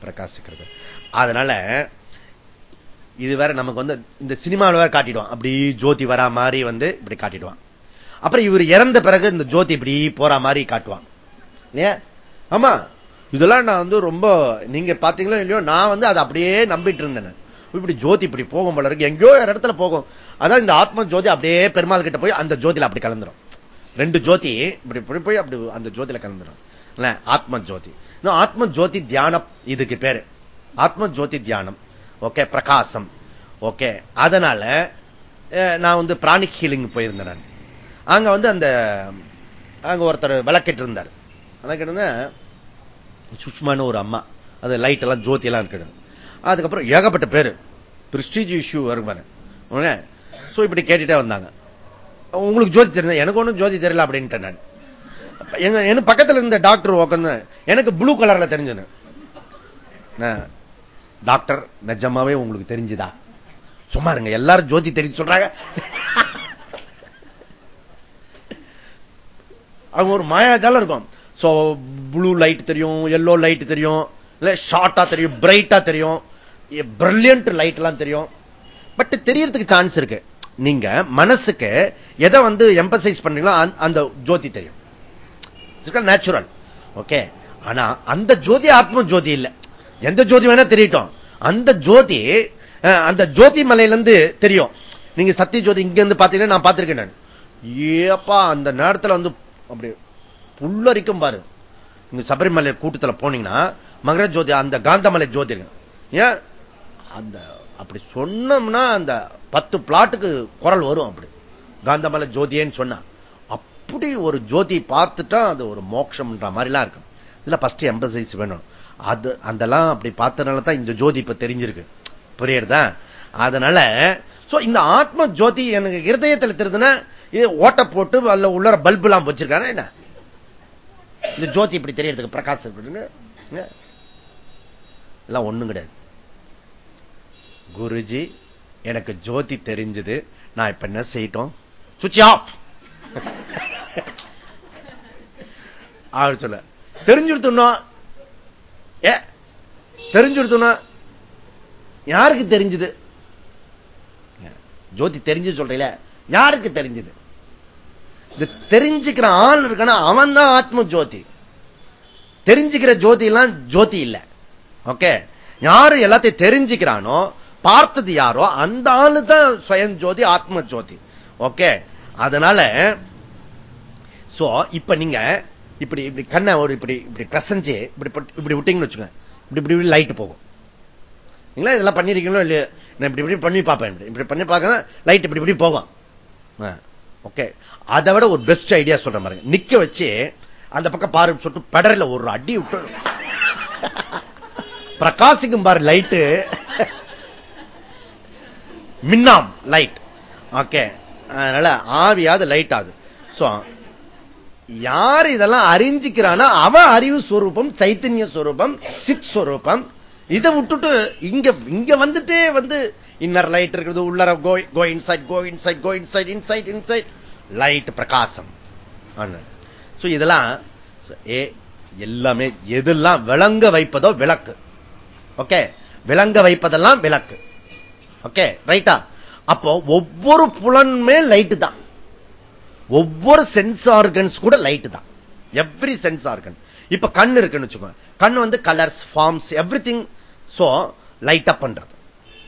பிரகாசிக்கிறது. அதனால இது வேற நமக்கு வந்து இந்த சினிமாவில் வேற காட்டிடுவான். அப்படி ஜோதி வரா மாதிரி வந்து இப்படி காட்டிடுவான். அப்புறம் இவர் இறந்த பிறகு இந்த ஜோதி இப்படி போற மாதிரி காட்டுவான். ஏன் ஆமா. இதெல்லாம் நான் வந்து ரொம்ப நீங்க பாத்தீங்களோ இல்லையோ நான் வந்து அதை அப்படியே நம்பிட்டு இருந்தேன் இப்படி ஜோதி இப்படி போகும் போல இருக்கு. எங்கேயோ ஒரு இடத்துல போகும். அதான் இந்த ஆத்ம ஜோதி அப்படியே பெருமாள் கிட்ட போய் அந்த ஜோதியில அப்படி கலந்துரும். ரெண்டு ஜோதி இப்படி இப்படி போய் அப்படி அந்த ஜோதியில கலந்துரும். ஆத்ம ஜோதி. ஆத்ம ஜோதி தியானம் இதுக்கு பேரு. ஆத்ம ஜோதி தியானம். ஓகே பிரகாசம். ஓகே அதனால நான் வந்து பிராணிக் ஹீலிங் போயிருந்தேன் நான். அங்க வந்து அந்த அங்க ஒருத்தர் விளக்கிட்டு இருந்தார். விளக்கிட்டு சுஷ்மான்னு ஒரு அம்மா. அது லைட் எல்லாம் ஜோதி எல்லாம் இருக்கணும் அதுக்கப்புறம் ஏகப்பட்ட பேரு. பிரிஸ்டீஜ் இஷ்யூ வரும் சோ இப்படி கேட்டுட்டே வந்தாங்க. உங்களுக்கு ஜோதி தெரியல எனக்கு ஒண்ணும் ஜோதி தெரியல அப்படின்ட்டு நான். எங்க என்ன பக்கத்துல இருந்த டாக்டர் உட்காந்து எனக்கு ப்ளூ கலர்ல தெரிஞ்சது. டாக்டர் நிஜமாவே உங்களுக்கு தெரிஞ்சுதா? சும்மா இருங்க எல்லாரும் ஜோதி தெரிஞ்சு சொல்றாங்க. அவங்க ஒரு மாயாஜாலம் இருக்கும். சோ ப்ளூ லைட் தெரியும் எல்லோ லைட் தெரியும் இல்ல ஷார்ட்டா தெரியும் பிரைட்டா தெரியும். பிரில்லியன்ட் லைட் எல்லாம் தெரியும். பட் தெரியறதுக்கு சான்ஸ் இருக்கு. நீங்க மனசுக்கு எதை வந்து எம்பசைஸ் பண்றீங்களோ அந்த ஜோதி தெரியும். நேச்சுரல் ஓகே ஆனா அந்த ஜோதி ஆத்ம ஜோதி இல்ல. எந்த ஜோதி வேணா தெரியட்டும். அந்த ஜோதி அந்த ஜோதி மலையிலிருந்து தெரியும். நீங்க சத்திய ஜோதி இங்க இருந்து பாத்தீங்கன்னா நான் பார்த்திருக்கேன் நான். ஏப்பா அந்த நேரத்தில் வந்து அப்படி புல்லரிக்கும் பாரு. இங்க சபரிமலை கூட்டத்தில் போனீங்கன்னா மகர ஜோதி அந்த காந்தமலை ஜோதி ஏன்? அந்த அப்படி சொன்னோம்னா அந்த பத்து பிளாட்டுக்கு குரல் வரும் அப்படி. காந்தமலை ஜோதியேன்னு சொன்னா. அப்படி ஒரு ஜோதி பார்த்துட்டா அது ஒரு மோட்சம்ன்ற மாதிரிலாம் இருக்கும். இதுல ஃபர்ஸ்ட் எம்பசைஸ் வேணும். அது அதெல்லாம் அப்படி பார்த்ததுனால தான் இந்த ஜோதி இப்ப தெரிஞ்சிருக்கு. புரியுறதா? அதனால இந்த ஆத்ம ஜோதி எனக்கு இருதயத்தில் தெரிதுன்னா ஓட்ட போட்டு அல்ல உள்ள பல்பு எல்லாம் வச்சிருக்கானா என்ன? இந்த ஜோதி இப்படி தெரியறதுக்கு பிரகாசம் எல்லாம் ஒண்ணும் கிடையாது. குருஜி எனக்கு ஜோதி தெரிஞ்சது. நான் இப்ப என்ன செய்யட்டும்? சுவிச் ஆஃப் சொல்ல தெரிஞ்சுடுத்தோம்னா ஏ? தெரிஞ்சுடுத்தோம்னா யாருக்கு தெரிஞ்சது? ஜோதி தெரிஞ்சு சொல்றீல யாருக்கு தெரிஞ்சது? இது தெரிஞ்சுக்கிற ஆள் இருக்கான அவன் தான் ஆத்ம ஜோதி தெரிஞ்சுக்கிற ஜோதி எல்லாம் ஜோதி இல்லை. ஓகே? யாரு எல்லாத்தையும் தெரிஞ்சுக்கிறானோ பார்த்தது யாரோ அந்த ஆளு தான் சுயம் ஜோதி ஆத்ம ஜோதி ஓகே? அதனால சோ இப்ப நீங்க இப்படி இப்படி கண்ணை ஒரு இப்படி இப்படி கசஞ்சு இப்படி இப்படி விட்டீங்கன்னு வச்சுக்கோங்க. இப்படி இப்படி லைட் போகும். நீங்களா இதெல்லாம் பண்ணிருக்கீங்களோ இல்லையோ? நான் இப்படி இப்படி பண்ணி பார்ப்பேன். இப்படி பண்ணி பார்க்க லைட் இப்படி இப்படி போகும். ஓகே அதை விட ஒரு பெஸ்ட் ஐடியா சொல்ற மாதிரி நிக்க வச்சு அந்த பக்கம் பாரு சொல்லிட்டு பெடரில் ஒரு அடி விட்டு பிரகாசிக்கும் பாரு லைட்டு மின்னாம் லைட் ஓகே அதனால ஆவியாவது லைட் ஆகுது. யார் இதெல்லாம் அறிஞ்சிக்கிறானா அவன் அறிவு ஸ்வரூபம் சைத்தன்ய ஸ்வரூபம் சித் ஸ்வரூபம் இதை விட்டுட்டு இங்க இங்க வந்துட்டே வந்து இன்னர் லைட் இருக்கிறது உள்ளர go go inside go inside go inside inside inside light பிரகாசம். இதெல்லாம் ஏ எல்லாமே எதெல்லாம் விளங்க வைப்பதோ விளக்கு. ஓகே விளங்க வைப்பதெல்லாம் விளக்கு. ஓகே ரைட்டா அப்போ ஒவ்வொரு புலனுமே லைட்டு தான். ஒவ்வொரு சென்ஸ் ஆர்கன்ஸ் கூட லைட் தான். எவ்ரி சென்ஸ் ஆர்கன் இப்ப கண் இருக்குன்னு வச்சுக்கோங்க. கண் வந்து colours forms everything so light up பண்றது.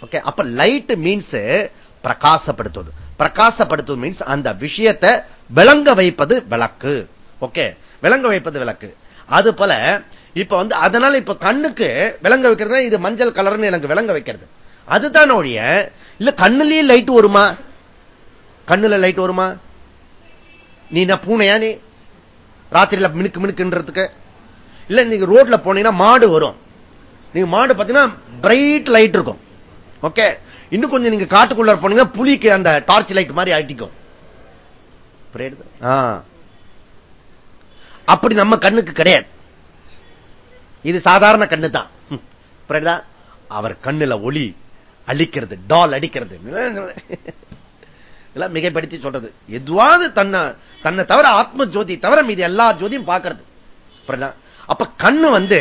ஓகே அப்ப லைட் மீன்ஸ் பிரகாசப்படுத்துவது. பிரகாசப்படுத்துவது மீன்ஸ் அந்த விஷயத்தை விளங்க வைப்பது விளக்கு. ஓகே விளங்க வைப்பது விளக்கு. அது போல இப்ப வந்து அதனால இப்ப கண்ணுக்கு விளங்க வைக்கிறது இது மஞ்சள் கலர்னு எனக்கு விளங்க வைக்கிறது. அதுதான் ஒழிய இல்ல கண்ணுலயே லைட் வருமா? கண்ணுல லைட் வருமா? நீ நான் பூனையா நீ? ராத்திரியில மினுக்கு மினுக்குன்றதுக்கு? இல்ல நீங்க ரோட்ல போனீங்கன்னா மாடு வரும். நீங்க மாடு பாத்தீங்கன்னா பிரைட் லைட் இருக்கும். ஓகே இன்னும் கொஞ்சம் நீங்க காட்டுக்குள்ள போனீங்கன்னா புலிக்கு அந்த டார்ச் லைட் மாதிரி ஆட்டிக்கும். அப்படி நம்ம கண்ணுக்கு கிடையாது. இது சாதாரண கண்ணு தான் அவர் கண்ணுல ஒளி அழிக்கிறது டால் அடிக்கிறது. இதெல்லாம் மிகைப்படுத்தி சொல்றது. எதுவாவது தன்னை தன்னை தவிர ஆத்ம ஜோதி தவிர மீது எல்லா ஜோதியும் பார்க்கறது. அப்ப கண்ணு வந்து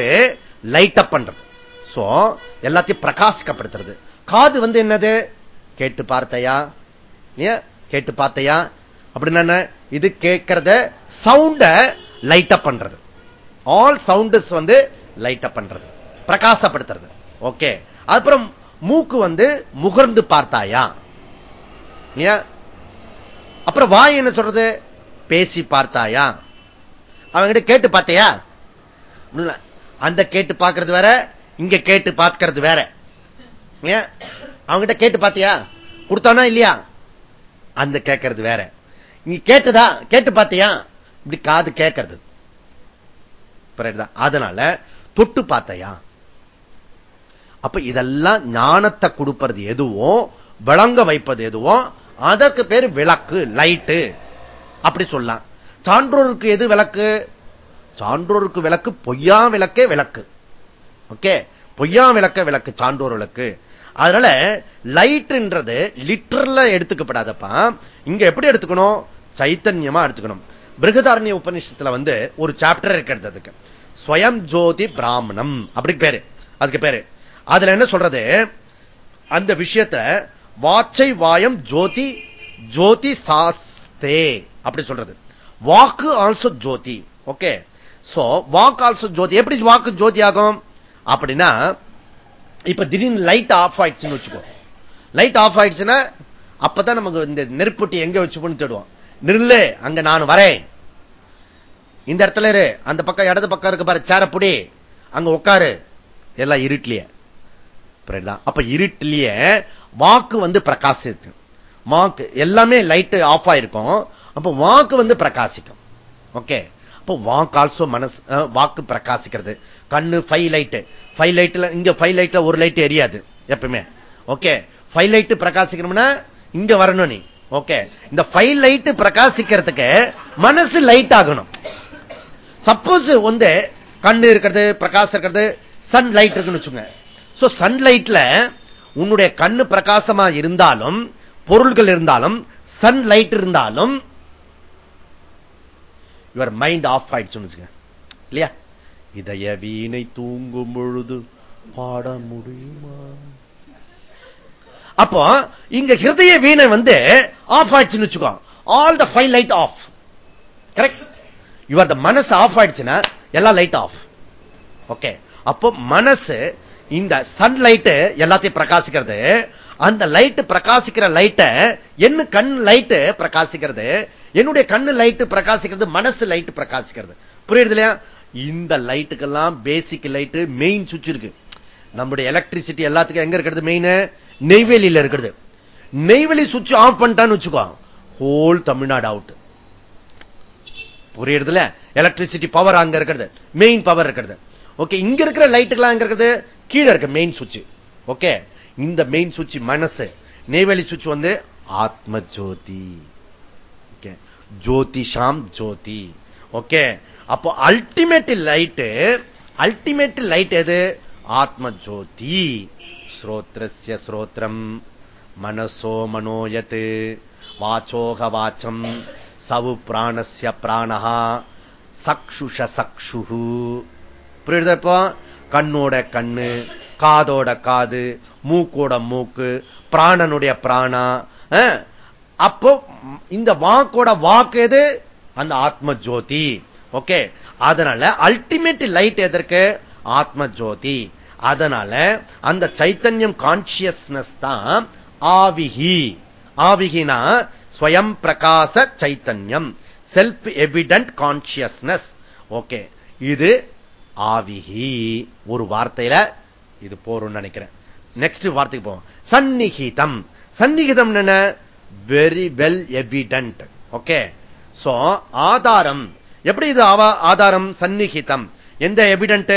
லைட் அப் பண்றது. சோ எல்லாத்தையும் பிரகாசிக்கப்படுத்துறது. காது வந்து என்னது? கேட்டு பார்த்தையா? கேட்டு பார்த்தையா? அப்படின்னு இது கேட்கறத சவுண்ட லைட் அப் பண்றது. ஆல் சவுண்டஸ் வந்து லைட் அப் பண்றது. பிரகாசப்படுத்துறது. ஓகே அப்புறம் மூக்கு வந்து முகர்ந்து பார்த்தாயா? அப்புறம் வாய் என்ன சொல்றது? பேசி பார்த்தாயா? அவங்கிட்ட கேட்டு பார்த்தையா? அந்த கேட்டு பார்க்கறது வேற இங்க கேட்டு பார்க்கறது வேற. அவங்கிட்ட கேட்டு பார்த்தியா கொடுத்தானா இல்லையா? அந்த கேட்கறது வேற. நீ கேட்டுதா? கேட்டு பார்த்தியா இப்படி காது கேட்கறது அதனால தொட்டு பார்த்தையா அப்ப இதெல்லாம் ஞானத்தை கொடுப்பது எதுவும் விளங்க வைப்பது எதுவும் அதற்கு பேர் விளக்கு லைட்டு. அப்படி சொல்லலாம். சான்றோருக்கு எது விளக்கு? சான்றோருக்கு விளக்கு பொய்யா விளக்கே விளக்கு. ஓகே? பொய்யா விளக்க விளக்கு சான்றோர் விளக்கு அதனால லைட்ன்றது லிட்டர்ல எடுத்துக்கப்படாதப்பா. இங்க எப்படி எடுத்துக்கணும்? சைத்தன்யமா எடுத்துக்கணும். பிருகதாரண்ய உபநிஷத்துல வந்து ஒரு சாப்டர் இருக்கிறது அதுக்கு. ஸ்வயம் ஜோதி பிராமணம். அப்படி பேரு. அதுக்கு பேரு. அதுல என்ன சொல்றது? அந்த விஷயத்த வாச்சை வாயம் ஜோதி ஜோதி சாஸ்தே. அப்படி சொல்றது. வாக்கு ஆல்சோ ஜோதி. ஓகே? சோ வாக் ஆல்சோ ஜோதி. எப்படி வாக்கு ஜோதி ஆகும்? அப்படின்னா இப்ப திடீர்னு லைட் ஆஃப் ஆயிடுச்சுன்னு வச்சுக்கோ. லைட் ஆஃப் ஆயிடுச்சுன்னா அப்பதான் நமக்கு இந்த நெருப்புட்டி எங்க வச்சுப்போன்னு தேடுவோம். நில்லு அங்க நான் வரேன். இந்த இடத்துல இரு. அந்த பக்கம் இடது பக்கம் இருக்க பாரு சேரப்புடி அங்க உட்காரு எல்லாம் இருட்டிலேயே. அப்ப இருட்டிலேயே வாக்கு வந்து பிரகாசிக்கும். வாக்கு எல்லாமே லைட் ஆஃப் ஆயிருக்கும். அப்ப வாக்கு வந்து பிரகாசிக்கும். ஓகே அப்போ வாக்கு ஆல்சோ மனசு வாக்கு பிரகாசிக்கிறது. கண்ணு ஃபைவ் லைட் ஃபைவ் லைட்ல இங்க ஃபைவ் லைட்ல ஒரு லைட் எரியாது எப்பவுமே ஓகே ஃபைவ் லைட் பிரகாசிக்கணும்னா இங்க வரணும் நீ. ஓகே இந்த ஃபைவ் லைட் பிரகாசிக்கிறதுக்கு மனசு லைட் ஆகணும். சப்போஸ் வந்து கண்ணு இருக்கிறது பிரகாசம் இருக்கிறது சன் லைட் இருக்குன்னு வச்சுங்க சோ சன் லைட்ல உன்னுடைய கண்ணு பிரகாசமா இருந்தாலும் பொருள்கள் இருந்தாலும் சன் லைட் இருந்தாலும் யுவர் மைண்ட் ஆஃப் ஆயிடுச்சுன்னு இல்லையா? இதய வீணை தூங்கும் பொழுது பாட முடியுமா? அப்போ இங்க ஹிருதய வீணை வந்து ஆஃப் ஆயிடுச்சுன்னு வச்சுக்கோ. All the five light off correct your the மனசு ஆஃப் ஆயிடுச்சுன்னா எல்லாம் லைட் ஆஃப் ஓகே அப்போ மனசு இந்த சன் லைட்டு எல்லாத்தையும் பிரகாசிக்கிறது அந்த லைட் பிரகாசிக்கிற லைட்ட என்ன கண் லைட்டு பிரகாசிக்கிறது என்னுடைய கண்ணு லைட்டு பிரகாசிக்கிறது மனசு லைட் பிரகாசிக்கிறது. புரியுது இல்லையா? இந்த லைட்டுக்கெல்லாம் பேசிக் லைட்டு மெயின் சுவிட்ச் இருக்கு. நம்முடைய எலக்ட்ரிசிட்டி எல்லாத்துக்கும் எங்க இருக்கிறது மெயின் நெய்வேலியில இருக்கிறது. நெய்வேலி சுவிட்ச் ஆஃப் பண்ணிட்டான்னு வச்சுக்கோ ஹோல் தமிழ்நாடு அவுட் புரியுறதுல எலக்ட்ரிசிட்டி பவர் அங்க இருக்கிறது. மெயின் பவர் இருக்கிறது. ஓகே இங்க இருக்கிற லைட்டுக்கெல்லாம் அங்க இருக்கிறது கீழே இருக்கு மெயின் சுவிட்ச் ஓகே இந்த மெயின் சுவிட்ச் மனசு. நெய்வேலி சுவிட்ச் வந்து ஆத்ம ஜோதி ஜோதிஷாம் ஜோதி. ஓகே அப்போ அல்டிமேட் லைட் அல்டிமேட் லைட் எது? ஆத்ம ஜோதி ஸ்ரோத்ரஸ்ய ஸ்ரோத்ரம். மனசோ மனோயத்து வாச்சோக வாச்சம். சவு பிராணஸ்ய பிராணஹா. சக்ஷுஷ சக்ஷு புரியுதப்போ கண்ணோட கண்ணு. காதோட காது மூக்கோட மூக்கு பிராணனுடைய பிராணா அப்போ இந்த வாக்கோட வாக்கு எது? அந்த ஆத்ம ஜோதி ஓகே? அதனால அல்டிமேட் லைட் எதற்கு? ஆத்ம ஜோதி அதனால அந்த சைத்தன்யம் கான்சியஸ்னஸ் தான் ஆவிகி. ஆவிகினா ஸ்வயம் பிரகாச சைத்தன்யம் செல்ஃப் எவிடன்ட் கான்சியஸ்னஸ் ஓகே? இது ஆவிகி. ஒரு வார்த்தையில இது போரும் நினைக்கிறேன். நெக்ஸ்ட் வார்த்தைக்கு போவோம். சந்நிகிதம். சந்நிகிதம் என்ன? Very well evident okay so ஆதாரம். எப்படி இது ஆதாரம்? சந்நிகிதம். எந்த எவிடன்ட்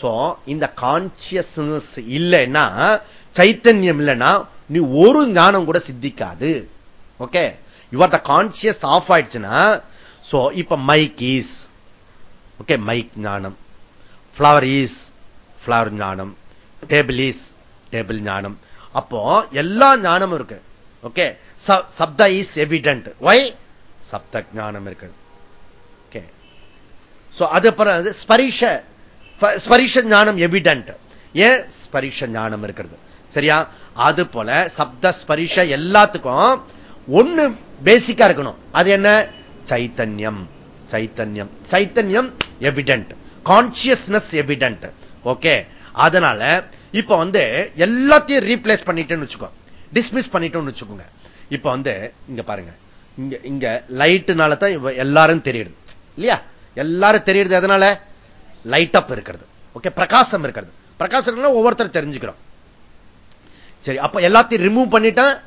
சோ இந்த கான்சியஸ்னஸ் இல்லைன்னா சைத்தன்யம் இல்லைன்னா நீ ஒரு ஞானம் கூட சித்திக்காது. Okay your the conscious off ஆயிடுச்சுன்னா சோ இப்ப மைக் ஈஸ் ஓகே மைக் ஞானம். பிளவர் ஈஸ் பிளவர் ஞானம். டேபிள் ஈஸ் டேபிள் ஞானம். அப்போ எல்லா ஞானமும் இருக்கு. ஓகே சப்த இஸ் எவிடென்ட் ஒய் சப்த ஞானம் இருக்கு. ஓகே அது ஸ்பரிஷ. ஸ்பரிஷ ஞானம் எவிடென்ட் ஏன்? ஸ்பரிஷ ஞானம் இருக்கிறது. சரியா? அது போல சப்த ஸ்பரிஷ எல்லாத்துக்கும் ஒண்ணு பேசிக்கா இருக்கணும். அது என்ன? சைத்தன்யம். சைத்தன்யம். சைத்தன்யம் எவிடென்ட் கான்சியஸ்னஸ் எவிடென்ட் ஓகே அதனால இப்ப வந்து எல்லாத்தையும் ரீப்ளேஸ் பண்ணிட்டேன்னு வச்சுக்கோ. டிஸ்மிஸ் பண்ணிட்டோம்னு வச்சுக்கோங்க. இப்ப வந்து இங்க பாருங்க. இங்க இங்க லைட்டுனால தான் எல்லாரும் தெரியுது. இல்லையா? எல்லாரும் தெரியுது எதனால? லைட் அப் இருக்கிறது. ஓகே பிரகாசம் இருக்கிறது. பிரகாசம் ஒவ்வொருத்தர் தெரிஞ்சுக்கிறோம். சரி அப்ப எல்லாத்தையும் ரிமூவ் பண்ணிட்டா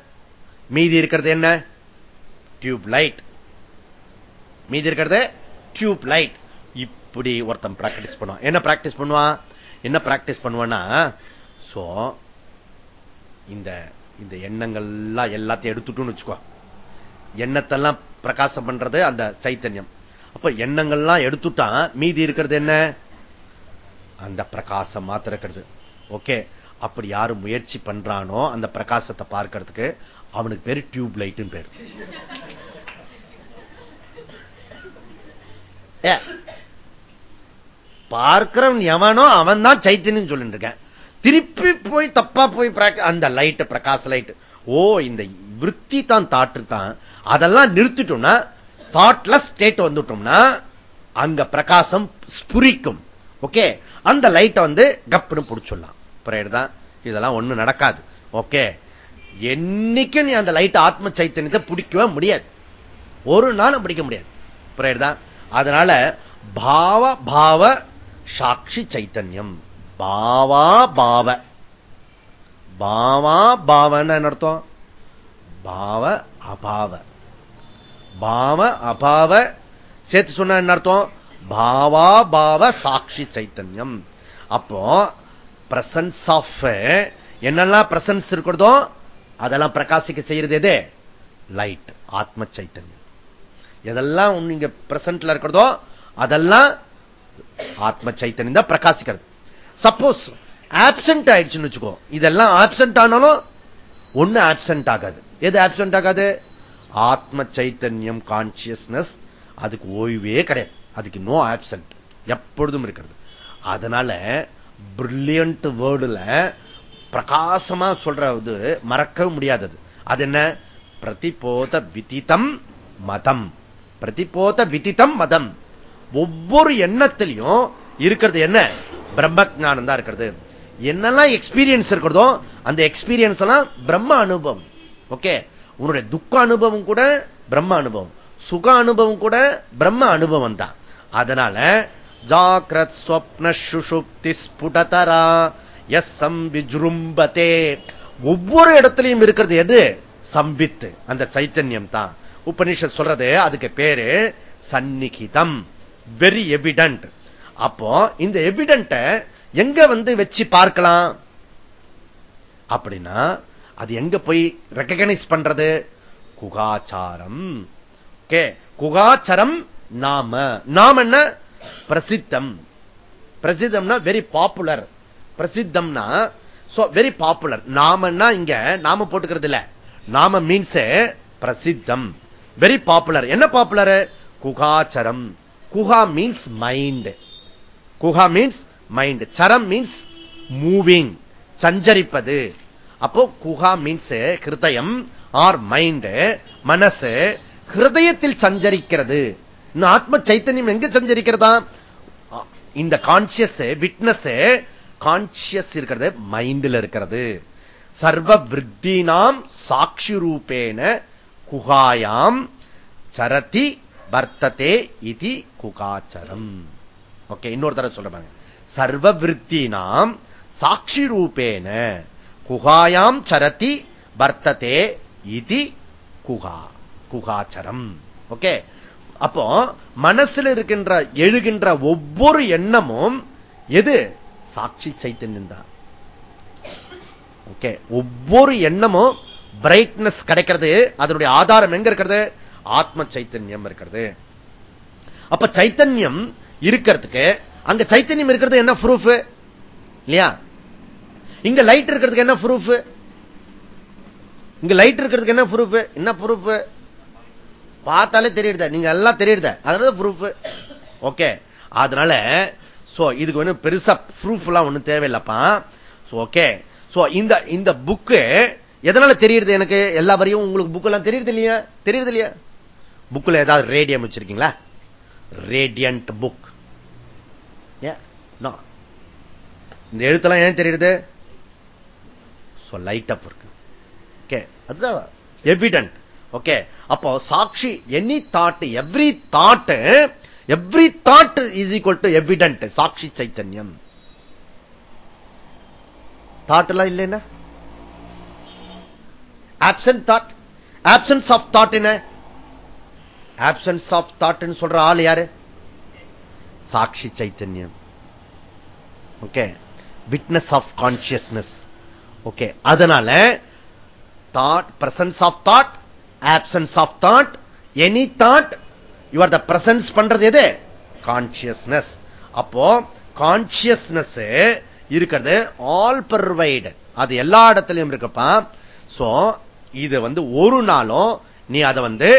மீதி இருக்கிறது என்ன? டியூப் லைட் மீதி இருக்கிறது டியூப் லைட் இப்படி ஒருத்தன் பிராக்டிஸ் பண்ணுவான். என்ன பிராக்டிஸ் பண்ணுவான்? என்ன பிராக்டிஸ் பண்ணுவேன்னா சோ இந்த இந்த எண்ணங்கள்லாம் எல்லாத்தையும் எடுத்துட்டோம்னு வச்சுக்கோ. எண்ணத்தெல்லாம் பிரகாசம் பண்றது அந்த சைத்தன்யம். அப்ப எண்ணங்கள்லாம் எடுத்துட்டான் மீதி இருக்கிறது என்ன? அந்த பிரகாசம் மாத்திர இருக்கிறது. ஓகே? அப்படி யாரு முயற்சி பண்றானோ அந்த பிரகாசத்தை பார்க்கறதுக்கு அவனுக்கு பேரு டியூப் லைட் பேரு பார்க்கிறவன் எவனோ அவன் தான் சைத்தன்யம் சொல்லிட்டு இருக்கேன் திருப்பி போய் தப்பா போய் அந்த லைட் பிரகாஷ் லைட் ஓ இந்த விற்பி தான் தாட்டு தான். அதெல்லாம் நிறுத்திட்டோம்னா தாட்லெஸ் ஸ்டேட் வந்துட்டோம்னா அங்க பிரகாசம் ஸ்புரிக்கும். ஓகே? அந்த லைட்டை வந்து கப்புன்னு பிடிச்சிடலாம் புரியுதுதான் இதெல்லாம் ஒண்ணு நடக்காது. ஓகே? என்னைக்கும் நீ அந்த லைட் ஆத்ம சைத்தன்யத்தை பிடிக்கவே முடியாது. ஒரு நாளும் பிடிக்க முடியாது. புரியுதா? அதனால பாவ பாவ சாட்சி சைத்தன்யம். பாவா பாவ. பாவா பாவன்னு அர்த்தம்? பாவ அபாவ. பாவ அபாவ. சேர்த்து சொன்ன என்ன அர்த்தம்? பாவா பாவ சாட்சி சைத்தன்யம். அப்போ பிரசன்ஸ் ஆஃப் என்னெல்லாம் பிரசன்ஸ் இருக்கிறதோ அதெல்லாம் பிரகாசிக்க செய்யறது எது? லைட் ஆத்ம சைத்தன்யம். எதெல்லாம் நீங்க பிரசன்ட்ல இருக்கிறதோ அதெல்லாம் ஆத்ம சைத்தன்யம் தான் பிரகாசிக்கிறது. சப்போஸ் ஆப்சென்ட் ஆயிடுச்சுன்னு வச்சுக்கோ. இதெல்லாம் ஆப்சென்ட் ஆனாலும் ஒண்ணு ஆப்சென்ட் ஆகாது. எது ஆப்சென்ட் ஆகாது? ஆத்ம சைத்தன்யம் கான்சியஸ்னஸ் அதுக்கு ஓய்வே கிடையாது. அதுக்கு நோ ஆப்சென்ட் எப்பொழுதும் இருக்கிறது. அதனால பிரில்லியன்ட் வேர்டுல பிரகாசமா சொல்றது மறக்க முடியாதது. அது என்ன? பிரதிபோத விதித்தம் மதம். பிரதிபோத விதித்தம் மதம். ஒவ்வொரு எண்ணத்திலையும் இருக்கிறது என்ன? பிரம்ம ஜானம் தான் இருக்கிறது. என்னெல்லாம் எக்ஸ்பீரியன்ஸ் இருக்கிறதோ அந்த எக்ஸ்பீரியன்ஸ் எல்லாம் பிரம்ம அனுபவம். ஓகே உன்னுடைய துக்க அனுபவம் கூட பிரம்ம அனுபவம். சுக அனுபவம் கூட பிரம்ம அனுபவம் தான். அதனால ஜாக்கிரத் ஸ்வப்ன சுஷுப்தி ஸ்புடதரா எஸ் சம்பிஜுரும்பதே ஒவ்வொரு இடத்துலையும் இருக்கிறது எது? சம்பித்து. அந்த சைத்தன்யம் தான். உபனிஷத் சொல்றது அதுக்கு பேரு சந்நிகிதம். வெரி எவிடன்ட் அப்போ இந்த எவிடன்ட எங்க வந்து வச்சு பார்க்கலாம்? அப்படின்னா அது எங்க போய் ரெக்கக்னைஸ் பண்றது? குகாச்சாரம். ஓகே குகாச்சாரம் நாம. நாம என்ன? பிரசித்தம். பிரசித்தம்னா வெரி பாப்புலர் பிரசித்தம்னா வெரி பாப்புலர் நாமன்னா இங்க? நாம போட்டுக்கிறது இல்ல. நாம மீன்ஸ் பிரசித்தம். வெரி பாப்புலர் என்ன பாப்புலர் குகாச்சரம். குஹா மீன்ஸ் மைண்ட் குஹா மீன்ஸ் மைண்ட் சரம் மீன்ஸ் மூவிங் சஞ்சரிப்பது. அப்போ குஹா மீன்ஸ் ஹிருதயம் ஆர் மைண்ட் மனசு ஹிருதயத்தில் சஞ்சரிக்கிறது. இந்த ஆத்ம சைத்தன்யம் எங்க சஞ்சரிக்கிறதா? இந்த கான்சியஸ் விட்னஸ் கான்சியஸ் இருக்கிறது மைண்ட்ல இருக்கிறது. சர்வ விருத்தினாம் சாட்சி ரூபேன குகாயாம் சரதி வர்த்ததே இது குகாச்சரம். ஓகே இன்னொரு தடவை சொல்றாங்க சர்வ விற்த்தினாம் சாட்சி ரூபேன. குகாயாம் சரதி வர்த்ததே இது குகா குகாச்சரம். ஓகே அப்போ மனசுல இருக்கின்ற எழுகின்ற ஒவ்வொரு எண்ணமும் எது? சாட்சி சைத்தன்யம் தான். ஓகே ஒவ்வொரு எண்ணமும் பிரைட்னஸ் கிடைக்கிறது. அதனுடைய ஆதாரம் எங்க இருக்கிறது? ஆத்ம சைத்தன்யம் இருக்கிறது. அப்ப சைத்தன்யம் இருக்கிறதுக்கு அங்க சைத்தன்யம் இருக்கிறது என்ன ப்ரூஃப் இல்லையா? இங்க லைட் இருக்கிறதுக்கு என்ன ப்ரூஃப் இங்க லைட் இருக்கிறதுக்கு என்ன ப்ரூஃப் என்ன ப்ரூஃப் பார்த்தாலே தெரியுது நீங்க எல்லாம் தெரியுது அதனால ப்ரூஃப் ஓகே அதனால சோ இதுக்கு வந்து பெருசா ப்ரூஃப் எல்லாம் ஒண்ணும் தேவையில்லப்பா. ஓகே சோ இந்த இந்த புக்கு எதனால தெரியுது எனக்கு? எல்லா வரையும் உங்களுக்கு புக் எல்லாம் தெரியுது இல்லையா? தெரியுது இல்லையா? புக்ல ஏதாவது ரேடியம் வச்சிருக்கீங்களா? ரேடியன்ட் புக் இந்த எழுத்தெல்லாம் ஏன் தெரியுது லைட் அப் இருக்கு. ஓகே அதுதான். எவிடன்ட் ஓகே அப்போ சாட்சி any thought every thought every thought is equal to evident சாட்சி சைத்தன்யம். தாட் எல்லாம் இல்லைன்னா? Absent thought absence of thought என்ன? ஆப்சன்ஸ் ஆஃப் தாட் சொல்ற ஆள் யாரு? சாட்சி சைத்தன்யம். Okay witness of consciousness okay அதனால thought presence of thought absence of thought any thought your the presence பண்றது எது? கான்சியஸ்னஸ் அப்போ கான்சியஸ்னஸ் இருக்கிறது ஆல் பர்வைடு அது எல்லா இடத்துலையும் இருக்கப்பா. சோ இது வந்து ஒரு நாளும் நீ அதை வந்து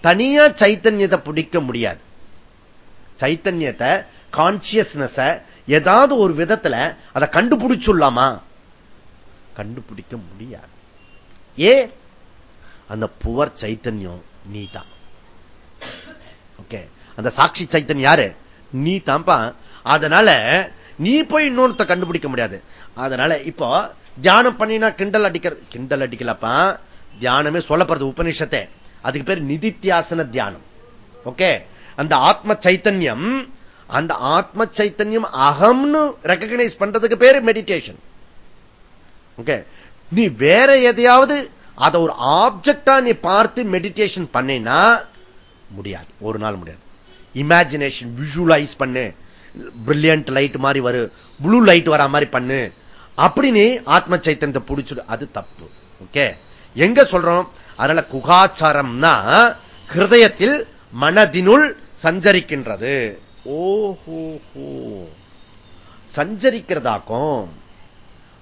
தனியா சைத்தன்யத்தை பிடிக்க முடியாது. சைத்தன்யத்தை கான்சியஸ்னஸ் ஏதாவது ஒரு விதத்துல அதை கண்டுபிடிச்சுள்ளாமா கண்டுபிடிக்க முடியாது. ஏ? அந்த புவர் சைத்தன்யம் நீ தான் ஓகே. அந்த சாட்சி சைத்தன் யாரு? நீ தான்ப்பா அதனால நீ போய் இன்னொருத்த கண்டுபிடிக்க முடியாது. அதனால இப்போ தியானம் பண்ணினா கிண்டல் அடிக்கிறது கிண்டல் அடிக்கலப்பா. தியானமே சொல்லப்படுறது உபநிஷத்தை. அதுக்கு பேர் நிதித்தியாசன தியானம். ஓகே? அந்த ஆத்ம சைத்தன்யம் அந்த ஆத்ம சைத்தன்யம் அகம்னு ரெக்கக்னைஸ் பண்றதுக்கு பேரு மெடிடேஷன் ஓகே? நீ வேற எதையாவது அதை ஒரு ஆப்ஜெக்டா நீ பார்த்து மெடிடேஷன் பண்ணினா முடியாது. ஒரு நாள் முடியாது. இமேஜினேஷன் விஷுவலைஸ் பண்ணு. பிரில்லியன்ட் லைட் மாதிரி வரும் ப்ளூ லைட் வரா மாதிரி பண்ணு. அப்படின்னு ஆத்ம சைத்தன்யத்தை பிடிச்சிடு. அது தப்பு. ஓகே? எங்க சொல்றோம்? அதனால குகாச்சாரம்னா ஹிருதயத்தில் மனதினுள் சஞ்சரிக்கின்றது. ஓஹோ சஞ்சரிக்கிறதாக்கும்.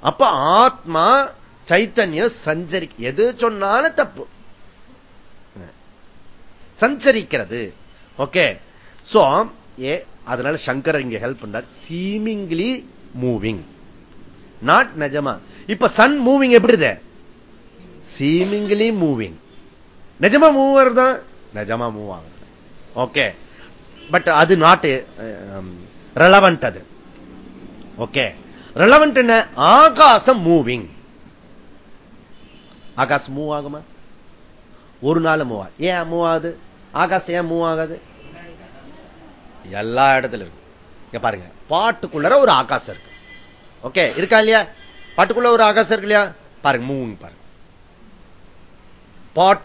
அப்ப ஆத்மா சைத்தன்யம் சஞ்சரி எது சொன்னாலும் தப்பு. சஞ்சரிக்கிறது. ஓகே. சோ ஏ அதனால சங்கர் இங்க ஹெல்ப் பண்றார். சீமிங்லி மூவிங் நாட் நிஜமா. இப்ப சன் மூவிங் எப்படி சீமிங்லி மூவிங் நிஜமா மூவ் தான்? நிஜமா மூவ் ஆகுது. ஓகே பட் அது நாட் ரெலவெண்ட் eh, um, அது. ஓகே ரெலவெண்ட் என்ன? ஆகாசம் மூவிங் ஆகாசம் மூவ் ஆகுமா? ஒரு நாள் மூவ் ஆகும் ஏன் மூவ் ஆகுது? ஆகாசம் ஏன் மூவ் ஆகாது? எல்லா இடத்துல இருக்கு. இங்க பாருங்க. பாட்டுக்குள்ள ஒரு ஆகாசம் இருக்கு. ஓகே இருக்கா இல்லையா? பாட்டுக்குள்ள ஒரு ஆகாசம் இருக்கு இல்லையா? பாருங்க மூவிங் பாருங்க. பாட்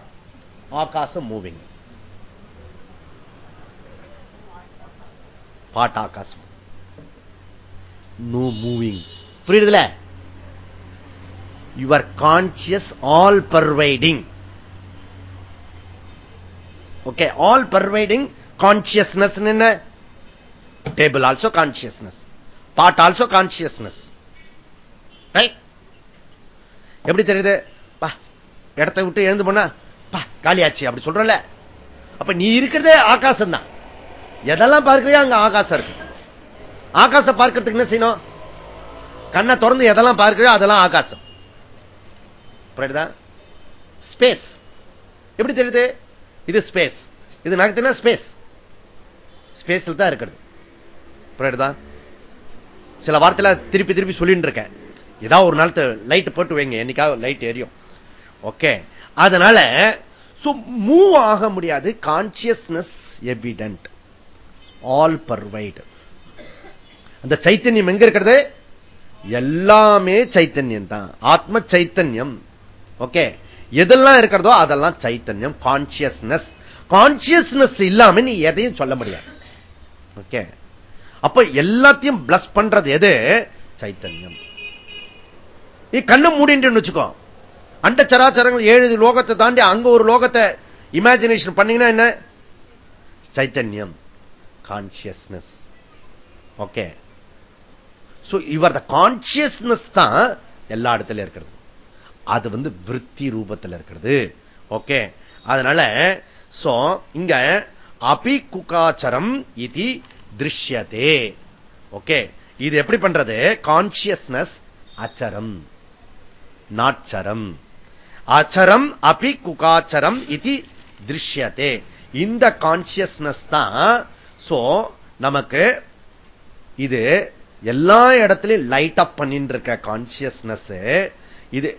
ஆகாசம் மூவிங் பாட் ஆகாசம். நோ மூவிங் புரியுதுல? Your conscious all pervading okay all pervading consciousness என்ன? Table also consciousness pot also consciousness எப்படி தெரியுது? இடத்தை விட்டு எழுந்து போனா பா காலியாச்சு அப்படி சொல்றல அப்ப நீ இருக்கிறதே ஆகாசம் தான் எதெல்லாம் பார்க்கிறியா அங்க ஆகாசம் இருக்கு. ஆகாசம் பார்க்கறதுக்கு என்ன செய்யணும்? கண்ணை திறந்து எதெல்லாம் பார்க்கிறியோ அதெல்லாம் ஆகாசம். ஸ்பேஸ் எப்படி தெரியுது? இது ஸ்பேஸ் இது நகத்தினா ஸ்பேஸ் ஸ்பேஸ்ல தான் இருக்கிறது. புரியுதா? சில வார்த்தையில திருப்பி திருப்பி சொல்லிட்டு இருக்கேன். ஏதாவது ஒரு நாள் லைட் போட்டு வைங்க. என்னைக்காவது லைட் எரியும். ஓகே. அதனால மூவ் ஆக முடியாது. கான்சியஸ்னஸ் எவிடன்ட் ஆல் பர்வைடு அந்த சைத்தன்யம் எங்க இருக்கிறது? எல்லாமே சைத்தன்யம் தான் ஆத்ம சைத்தன்யம். ஓகே. எதெல்லாம் இருக்கிறதோ அதெல்லாம் சைத்தன்யம் கான்சியஸ்னஸ் கான்சியஸ்னஸ் இல்லாம நீ எதையும் சொல்ல முடியாது. ஓகே. அப்ப எல்லாத்தையும் பிளஸ் பண்றது எது? சைத்தன்யம். நீ கண்ணு மூடின்னு வச்சுக்கோ. அண்ட சராச்சரங்கள் ஏழு லோகத்தை தாண்டி அங்க ஒரு லோகத்தை இமேஜினேஷன் பண்ணீங்கன்னா என்ன? சைத்தன்யம். கான்சியஸ்னஸ் ஓகே இவர் த கான்சியஸ்னஸ் தான் எல்லா இடத்துல இருக்கிறது. அது வந்து விற்பி ரூபத்தில் இருக்கிறது. ஓகே அதனால சோ இங்க அபி குகாச்சரம் இது திருஷ்யதே. ஓகே இது எப்படி பண்றது? கான்சியஸ்னஸ் அச்சரம். நாட்சரம். அச்சரம் அபி குகாச்சரம் இது திருஷ்யத்தே இந்த கான்சியஸ்னஸ் தான் சோ நமக்கு இது எல்லா இடத்துலையும் லைட் அப் பண்ணிட்டு இருக்க கான்சியஸ்னஸ் இது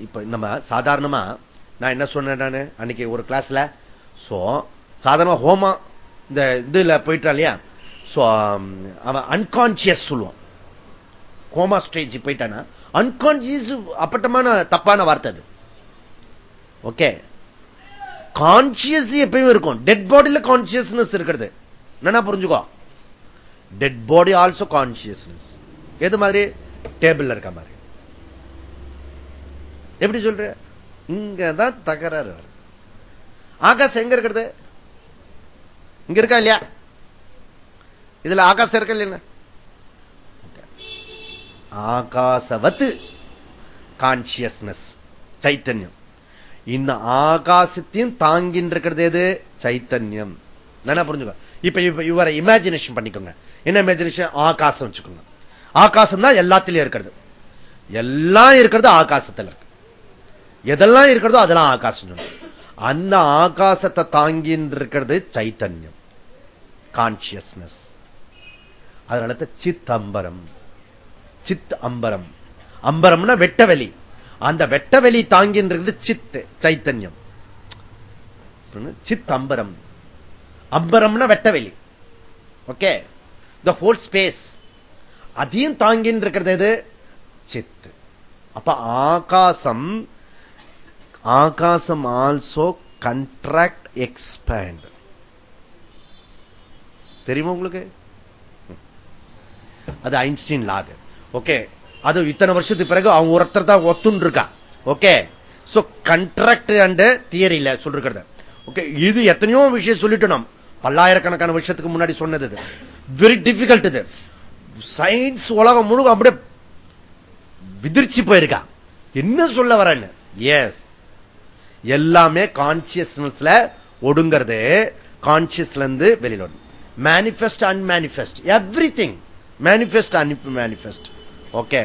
இப்ப நம்ம சாதாரணமா நான் என்ன சொன்னேன் நான்? அன்னைக்கு ஒரு கிளாஸ்ல சோ சாதாரணமா ஹோமா இந்த இதுல போயிட்டா இல்லையா? சோ அவன் அன்கான்சியஸ் சொல்லுவான். ஹோமா ஸ்டேஜ் போயிட்டானா அன்கான்சியஸ் அப்பட்டமான தப்பான வார்த்தை அது. ஓகே கான்சியஸ் எப்பயும் இருக்கும். டெட் பாடியில கான்சியஸ்னஸ் இருக்கிறது. என்னன்னா புரிஞ்சுக்கோ? டெட் பாடி ஆல்சோ கான்சியஸ்னஸ் எது மாதிரி? டேபிள் இருக்க மாதிரி. எப்படி சொல்ற? இங்கதான் தகராறு வரும். ஆகாசம் எங்க இருக்கிறது? இங்க இருக்கா இல்லையா? இதுல ஆகாசம் இருக்க இல்லையா? ஆகாசவத்து கான்சியஸ்னஸ் சைத்தன்யம். இந்த ஆகாசத்தையும் தாங்கின்றிருக்கிறது எது சைத்தன்யம். நல்லா புரிஞ்சுக்க. இப்ப இவரை இமேஜினேஷன் பண்ணிக்கோங்க. என்ன இமேஜினேஷன் ஆகாசம் வச்சுக்கோங்க. ஆகாசம் தான் எல்லாத்திலையும் இருக்கிறது. எல்லாம் இருக்கிறது ஆகாசத்தில் இருக்கு. எதெல்லாம் இருக்கிறதோ அதெல்லாம் ஆகாசம் அந்த ஆகாசத்தை தாங்கின்னு இருக்கிறது சைத்தன்யம். கான்சியஸ்னஸ் அதனால சித் அம்பரம். சித் அம்பரம். அம்பரம்னா வெட்டவெளி. அந்த வெட்டவெளி தாங்கின்றது சித்து சைத்தன்யம். சித் அம்பரம். அம்பரம்னா வெட்டவெளி. ஓகே? த ஹோல் ஸ்பேஸ் அதையும் தாங்கின்னு இருக்கிறது எது? சித்து. அப்ப ஆகாசம் ஆகாசம் ஆல்சோ கண்ட்ராக்ட் எக்ஸ்பேண்ட் தெரியுமா உங்களுக்கு? அது ஐன்ஸ்டீன் லாது ஓகே? அது இத்தனை வருஷத்துக்கு பிறகு அவங்க ஒருத்தர் தான் ஒத்துன்னு இருக்கா ஓகே சோ கண்ட்ராக்ட் அண்ட் தியரியில சொல்றது ஓகே இது எத்தனையோ விஷயம் சொல்லிட்டு நாம். பல்லாயிரக்கணக்கான வருஷத்துக்கு முன்னாடி சொன்னது வெரி டிஃபிகல்ட் இது. சயின்ஸ் உலகம் முழுக்க அப்படியே விதிர்ச்சி போயிருக்கா. என்ன சொல்ல வரேன்னு? எஸ் எல்லாமே கான்சியஸ்னஸ்ல ஒடுங்கிறது கான்சியஸ்ல இருந்து வெளியில manifest unmanifest everything manifest unmanifest okay.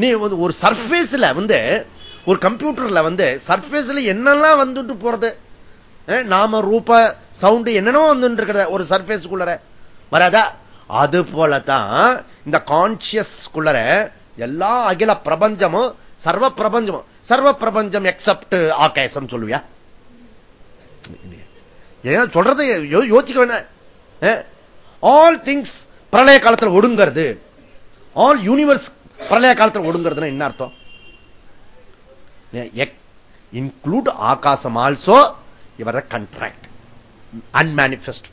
நீ வந்து ஒரு சர்ஃபேஸ்ல வந்து ஒரு கம்ப்யூட்டர்ல வந்து சர்ஃபேஸ்ல என்னெல்லாம் வந்துட்டு போறது? நாம ரூப சவுண்ட் என்னென்ன வந்து இருக்கிறத ஒரு சர்ஃபேஸ்க்குள்ளர வராதா? அது போலதான் இந்த கான்சியஸ்குள்ளர எல்லா அகில பிரபஞ்சமும் சர்வ பிரபஞ்சமும் சர்வ பிரபஞ்சம் எக்ஸப்ட் ஆகாசம் சொல்லுவியா? ஏன் சொல்றது யோசிக்க வேணாம். ஆல் திங்ஸ் பிரளய காலத்தில் ஒடுங்கிறது. ஆல் யூனிவர்ஸ் பிரளய காலத்தில் ஒடுங்கிறதுனா என்ன அர்த்தம்? இன்க்ளூட் ஆகாசம் ஆல்சோ இவர கண்ட்ராக்ட் அன்மேனிபெஸ்ட்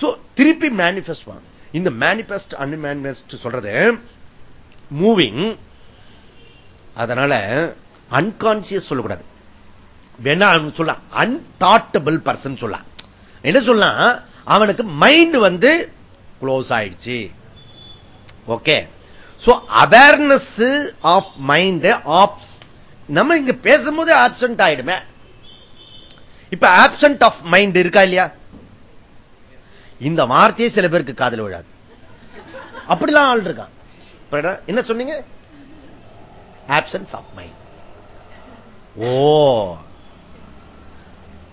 சோ திருப்பி மேனிபெஸ்ட் இந்த மேனிபெஸ்ட் அன்மேனிபெஸ்ட் சொல்றது மூவிங் அதனால அன்கான்சியஸ் சொல்லக்கூடாது. வேணா சொல்ல அன்தாட்டபிள் பர்சன் சொல்ல. என்ன சொல்லலாம் அவனுக்கு மைண்ட் வந்து க்ளோஸ் ஆயிடுச்சு. Okay so awareness of mind apps நம்ம இங்க பேசும்போது ஆப்சன்ட் ஆயிடுமே. இப்ப ஆப்சன்ட் ஆஃப் மைண்ட் இருக்கா இல்லையா? இந்த வார்த்தையே சில பேருக்கு காதல் விழாது. அப்படிலாம் ஆள் இருக்கான். என்ன சொன்னீங்க? Absence of mind oh.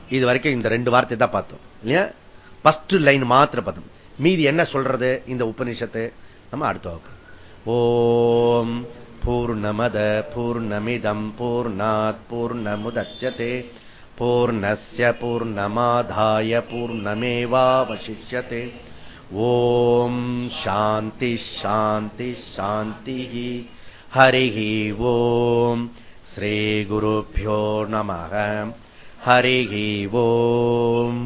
இது வரைக்கும் இந்த ரெண்டு வார்த்தை தான் பார்த்தோம். இல்லையா? பஸ்ட் லைன் மாத்திர பார்த்தோம் மீதி என்ன சொல்றது? இந்த உபநிஷத்து. நம்ம அடுத்த வகுப்பு. ஓம். பூர்ணமத பூர்ணமிதம் பூர்ணாத் பூர்ணமுதட்சதே பூர்ணஸ்ய பூர்ணமாதாய பூர்ணமேவாவசிஷ்யते ॐ शान्तिः शान्तिः शान्तिः हरिः ॐ श्रीगुरुभ्यो नमः हरिः ॐ